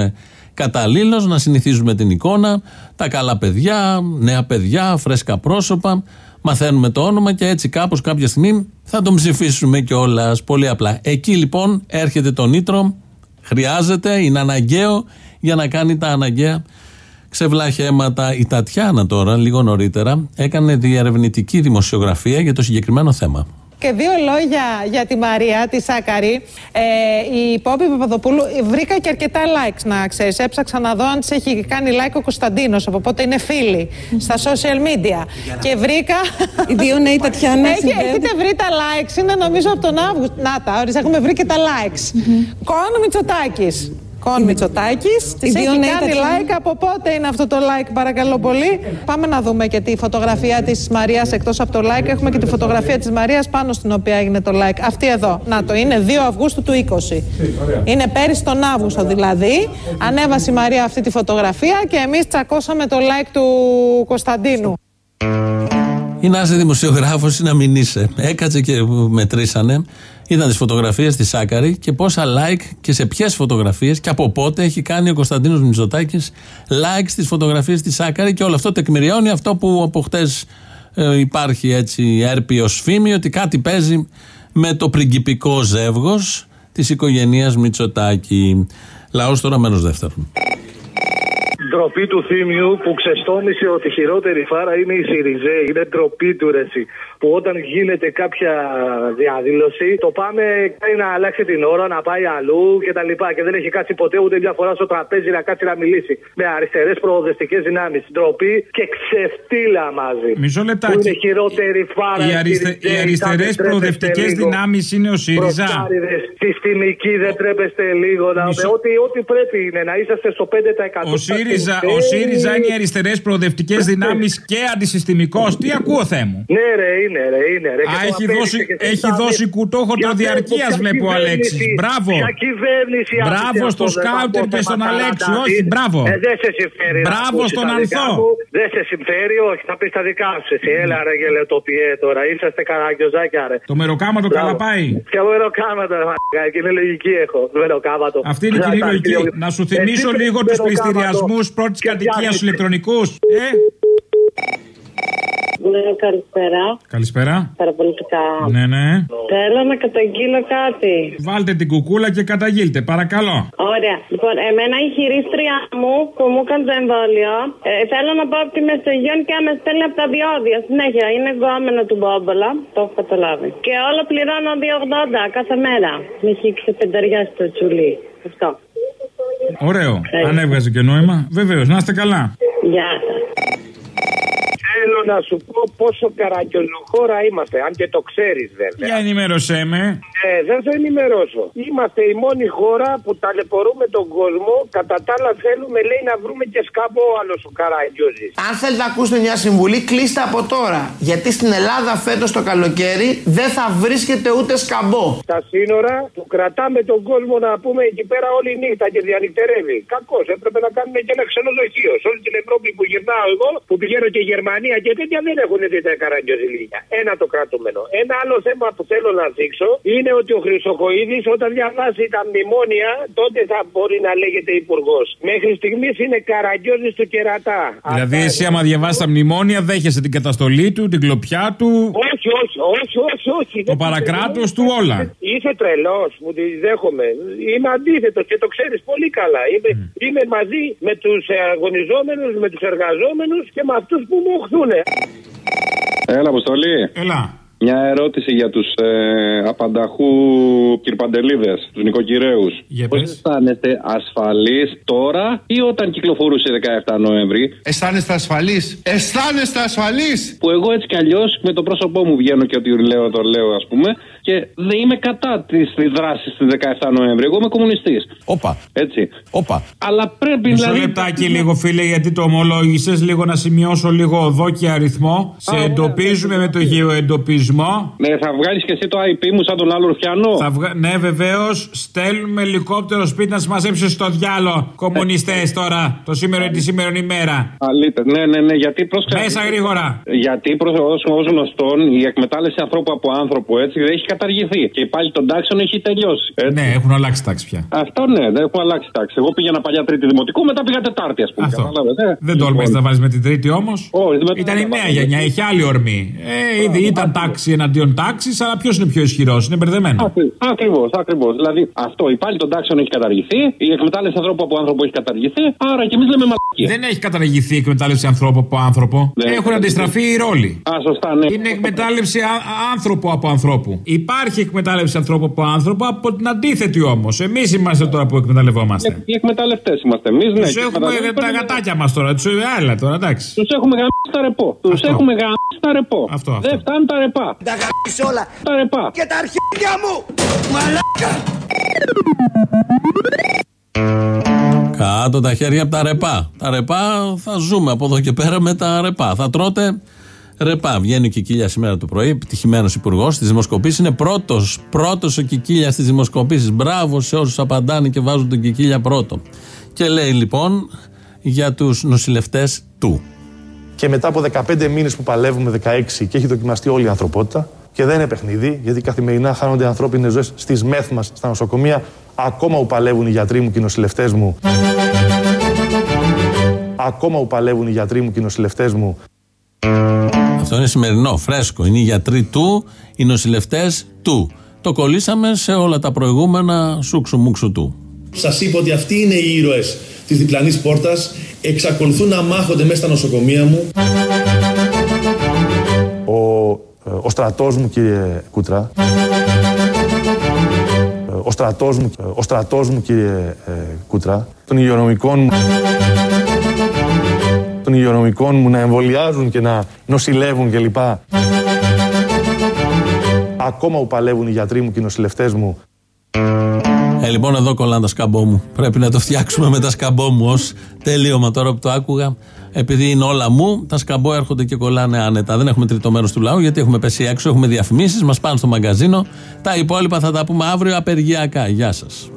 καταλήλως να συνηθίζουμε την εικόνα, τα καλά παιδιά, νέα παιδιά, φρέσκα πρόσωπα. Μαθαίνουμε το όνομα και έτσι κάπως κάποια στιγμή θα τον ψηφίσουμε κιόλας. Πολύ απλά. Εκεί λοιπόν έρχεται το νήτρο, χρειάζεται, είναι αναγκαίο για να κάνει τα αναγκαία ξεβλάχαιματα. Η Τατιάνα τώρα, λίγο νωρίτερα, έκανε διαρευνητική δημοσιογραφία για το συγκεκριμένο θέμα. Και δύο λόγια για τη Μαρία, τη Σάκαρη. Ε, η Πόπη Παπαδοπούλου βρήκα και αρκετά likes να ξέρεις. Έψαξα να δω αν της έχει κάνει like ο Κωνσταντίνος, από πότε είναι φίλοι στα social media. Και βρήκα. Οι δύο νέοι Τατιάνα. Έχει, έχετε βρει τα likes, είναι νομίζω από τον Αύγουστο. Να τα, ορίστε, έχουμε βρει και τα likes. Κόνο Μητσοτάκη. Κον Μητσοτάκης. Τη έχει δύο νέοι κάνει Τατιάνα. like. Από πότε είναι αυτό το like, παρακαλώ πολύ. Πάμε να δούμε και τη φωτογραφία της Μαρίας εκτός από το like. Έχουμε και τη φωτογραφία της Μαρίας πάνω στην οποία έγινε το like. Αυτή εδώ. Να το είναι 2 Αυγούστου του 20. Είναι πέρυσι τον Αύγουστο δηλαδή. Ανέβασε η Μαρία αυτή τη φωτογραφία και εμείς τσακώσαμε το like του Κωνσταντίνου. Ή να είσαι δημοσιογράφος ή να μην είσαι. Έκατσε και μετρήσανε. Είδαν τις φωτογραφίες της Σάκαρη και πόσα like και σε ποιες φωτογραφίες και από πότε έχει κάνει ο Κωνσταντίνος Μητσοτάκης like στις φωτογραφίες της Σάκαρη και όλο αυτό τεκμηριώνει αυτό που από χτες υπάρχει έτσι έρπιο φήμη ότι κάτι παίζει με το πριγκιπικό ζεύγος της οικογένειας Μητσοτάκη. Λαός τώρα μέρο δεύτερον. Ντροπή του θύμιου που ξεστόμησε ότι η χειρότερη φάρα είναι η Σιριζέ. Είναι ντροπή του ρε εσύ. Που όταν γίνεται κάποια διαδήλωση, το πάμε κάνει να αλλάξει την ώρα, να πάει αλλού κτλ. Και, και δεν έχει κάτσει ποτέ ούτε μια φορά στο τραπέζι να κάτσει να μιλήσει με αριστερές προοδευτικές δυνάμεις. Ντροπή και ξεφτύλα μαζί. Μισό Που λεπτάκι. είναι η χειρότερη φάρα. Οι, αριστε... Σιριζέ, οι αριστερές θα τρέπεστε προοδευτικές λίγο. δυνάμεις είναι ο ΣΥΡΙΖΑ. Προστάριδες, Συστημική δεν τρέπεστε λίγο. Να... Ό,τι, ό,τι πρέπει είναι να είσαστε στο 5%. Ο ΣΥΡΙΖΑ, ο ΣΥΡΙΖΑ είναι οι αριστερές προοδευτικές δυνάμεις και αντισυστημικός. Τι ακούω, Θεέ μου; Ναι, ρε, είναι, ρε, είναι. Ρε. Α, Και το έχει απέδειξε δώσει, και εσείς έχει τα δώσει δείτε. κουτόχωτρο Για διαρκείας, ποια βλέπω ο Αλέξης. κυβέρνηση- Μπράβο. Ποια κυβέρνηση Μπράβο άφησε στο αυτό, δεν θα σκάουτερ πω και τα στον πατάτα Αλέξη. της. Όχι, μπράβο. Ε, δεν σε συμφέρει. να Μπράβο ακούσεις στον τα δικά Ανθό. μου. Δεν σε συμφέρει, όχι. Θα πεις τα δικά σου. Εσύ, έλα ρε γελετοπιέ τώρα. Είσαστε καραγκιόζάκια, ρε. Το μεροκάματο Μπράβο. καλά πάει. Και μεροκάματο, ρε, μαλάκα, και είναι λογική έχω. Μεροκάματο. Αυτή είναι η κοινή λογική. Να σου θυμίσω λίγο τους πληστηριασμούς πρώτης κατοικίας ηλεκτρονικούς. Ε, Ναι, καλησπέρα. καλησπέρα. Παραπολιτικά. Ναι, ναι. Θέλω να καταγγείλω κάτι. Βάλτε την κουκούλα και καταγγείλτε, παρακαλώ. Ωραία. Λοιπόν, εμένα η χειρίστρια μου που μου έκανε το εμβόλιο, ε, θέλω να πάω από τη Μεσογείο και με στέλνει από τα διόδια. Συνέχεια είναι γκόμενο του Μπόμπολα. Το έχω καταλάβει. Και όλο πληρώνω 2,80 κάθε μέρα. Με έχει ξεπενταριάσει το τσουλί. Αυτό. Ωραίο. Αν έβγαζε και νόημα. Βεβαίως, να είστε καλά. Γεια σας. Θέλω να σου πω πόσο καραγκιόζοχώρα είμαστε, αν και το ξέρεις βέβαια. Για ενημέρωσέ με. Ε, δεν θα ενημερώσω. Είμαστε η μόνη χώρα που ταλαιπωρούμε τον κόσμο. Κατά τα άλλα, θέλουμε λέει να βρούμε και σκαμπό άλλο ο Καραγκιόζης. Αν θέλετε να ακούσετε μια συμβουλή, κλείστε από τώρα. Γιατί στην Ελλάδα φέτος το καλοκαίρι δεν θα βρίσκεται ούτε σκαμπό. Στα σύνορα που κρατάμε τον κόσμο να πούμε εκεί πέρα όλη νύχτα και διανυκτερεύει. Κακώ. Έπρεπε να κάνουμε και ένα ξενοδοχείο. Σε όλη την Ευρώπη που γυρνάω εγώ, που πηγαίνω και Γερμανία και τέτοια δεν έχουν δει τα καραγκιόζηλια. Ένα το κρατούμενο. Ένα άλλο θέμα που θέλω να δείξω είναι ότι ο Χρυσοχοίδη όταν διαβάσει τα μνημόνια τότε θα μπορεί να λέγεται υπουργός. Μέχρι στιγμής είναι καραγκιόζης του κερατά. Δηλαδή, εσύ, άμα διαβάσεις τα μνημόνια, δέχεσαι την καταστολή του, την κλοπιά του, Όχι, όχι, όχι, όχι, όχι. το παρακράτος του, όλα. Είσαι τρελός, μου τη δέχομαι. Είμαι αντίθετος και το ξέρεις πολύ καλά. Είμαι, είμαι μαζί με τους αγωνιζόμενους, με τους εργαζόμενους και με αυτούς που μου οχθούν. Έλα, Αποστολή. Έλα. Μια ερώτηση για τους ε, απανταχού κυρπαντελίδε, τους νοικοκυρέους. Για Πώς αισθάνεστε ασφαλείς τώρα ή όταν κυκλοφορούσε 17 Νοέμβρη; Αισθάνεστε ασφαλείς; Αισθάνεστε ασφαλείς. Που εγώ έτσι κι αλλιώς με το πρόσωπό μου βγαίνω και ότι λέω το λέω, ας πούμε, και και δεν είμαι κατά της δράσης της 17 Νοέμβρη. Εγώ είμαι κομμουνιστής. Όπα. Έτσι. Όπα. Αλλά πρέπει Μισό δηλαδή. λεπτάκι λίγο φίλε γιατί το ομολόγησες λίγο να σημειώσω λίγο εδώ και αριθμό. Σε εντοπίζουμε με το γεωεντοπισμό. Ναι, θα βγάλεις και εσύ το IP μου σαν τον άλλο Ρουφιανό. Θα βγα... Ναι, βεβαίως. Στέλνουμε ελικόπτερο σπίτι να σα μαζέψει στο διάλο. Κομμουνιστές τώρα. Το σήμερα είναι τη σήμερα ημέρα. Αλήθεια. Ναι, ναι, ναι. Γιατί πρόσεξε. Μέσα γρήγορα. Γιατί προ ως γνωστόν η εκμετάλλευση ανθρώπου από άνθρωπο έτσι δεν έχει καταργηθεί. Και πάλι των τάξεων έχει τελειώσει. Έτσι. Ναι, έχουν αλλάξει τάξη πια. Αυτό ναι, δεν έχουν αλλάξει τάξη. Εγώ πήγαινα παλιά τρίτη δημοτικού, μετά πήγα τετάρτη, ας πούμε. Αυτό. Καταλάβετε. Δεν τόλμησες να βάζεις με την τρίτη όμως. Όχι, δεν Ήταν η νέα γενιά, είχε άλλη ορμή. Ε, ήδη ήταν τάξη εναντίον τάξης, αλλά ποιος είναι πιο ισχυρός, είναι μπερδεμένο. Ακριβώς, ακριβώς. Δηλαδή αυτό η πάλι των τάξεων έχει καταργηθεί, η εκμετάλλευση ανθρώπου από άνθρωπο έχει καταργηθεί, άρα και εμείς λέμε μαλακία. Δεν έχει καταργηθεί η εκμετάλλευση ανθρώπου από άνθρωπο. Έχουν αντιστραφεί οι ρόλοι. Α, σωστά, ναι. Είναι εκμετάλλευση α- άνθρωπο από ανθρώπου. Υπάρχει εκμετάλλευση ανθρώπου από άνθρωπο από την αντίθετη όμως. Εμείς είμαστε τώρα που εκμεταλλευόμαστε. Οι εκμεταλλευτές είμαστε εμείς, ναι. Τους έχουμε τα γατάκια μας τώρα. Τους άλλα τώρα, εντάξει. Τους έχουμε γαμίσει τα ρεπό. Τους έχουμε γαμίσει τα ρεπό. Αυτό, αυτό. Δεν φτάνουν τα ρεπά. Τα γαμίσεις όλα. Τα ρεπά. Και τα αρχίδια μου. Μαλάκα. Κάτω τα χέρια από τα ρεπά. Τα ρεπά θα ζούμε από εδώ και πέρα με τα ρεπά. Θα τρώτε ρεπά. Βγαίνει ο Κικίλια σήμερα το πρωί, επιτυχημένος υπουργός της δημοσκοπήση. Είναι πρώτος πρώτος ο Κικίλιας στι δημοσκοπήσει. Μπράβο σε όσου απαντάνε και βάζουν τον Κικίλια πρώτο. Και λέει λοιπόν για τους νοσηλευτές του. Και μετά από 15 μήνες που παλεύουμε, 16 και έχει δοκιμαστεί όλη η ανθρωπότητα, και δεν είναι παιχνίδι, γιατί καθημερινά χάνονται ανθρώπινες ζωές στις μεθ μας, στα νοσοκομεία, ακόμα που παλεύουν οι γιατροί μου και οι νοσηλευτές μου. Ακόμα που παλεύουν οι γιατροί μου και οι νοσηλευτές μου. Αυτό είναι σημερινό, φρέσκο. Είναι οι γιατροί του, οι νοσηλευτές του. Το κολλήσαμε σε όλα τα προηγούμενα σούξου μουξου του. Σας είπα ότι αυτοί είναι οι ήρωες της διπλανής πόρτας. Εξακολουθούν να μάχονται μέσα στα νοσοκομεία μου. Ο, ε, ο στρατός μου, κύριε Κούτρα. Ε, Ο στρατός μου, ε, ο στρατός μου κύριε ε, Κούτρα. Των υγειονομικών μου. Των υγειονομικών μου να εμβολιάζουν και να νοσηλεύουν κλπ. Ακόμα που παλεύουν οι γιατροί μου και οι νοσηλευτές μου. Ε, λοιπόν, εδώ κολλάνε τα σκαμπό μου. Πρέπει να το φτιάξουμε με τα σκαμπό μου ως τελείωμα τώρα που το άκουγα. Επειδή είναι όλα μου, τα σκαμπό έρχονται και κολλάνε άνετα. Δεν έχουμε τρίτο μέρος του λαού γιατί έχουμε πέσει έξω, έχουμε διαφημίσεις, μας πάνε στο μαγκαζίνο. Τα υπόλοιπα θα τα πούμε αύριο απεργιακά. Γεια σας.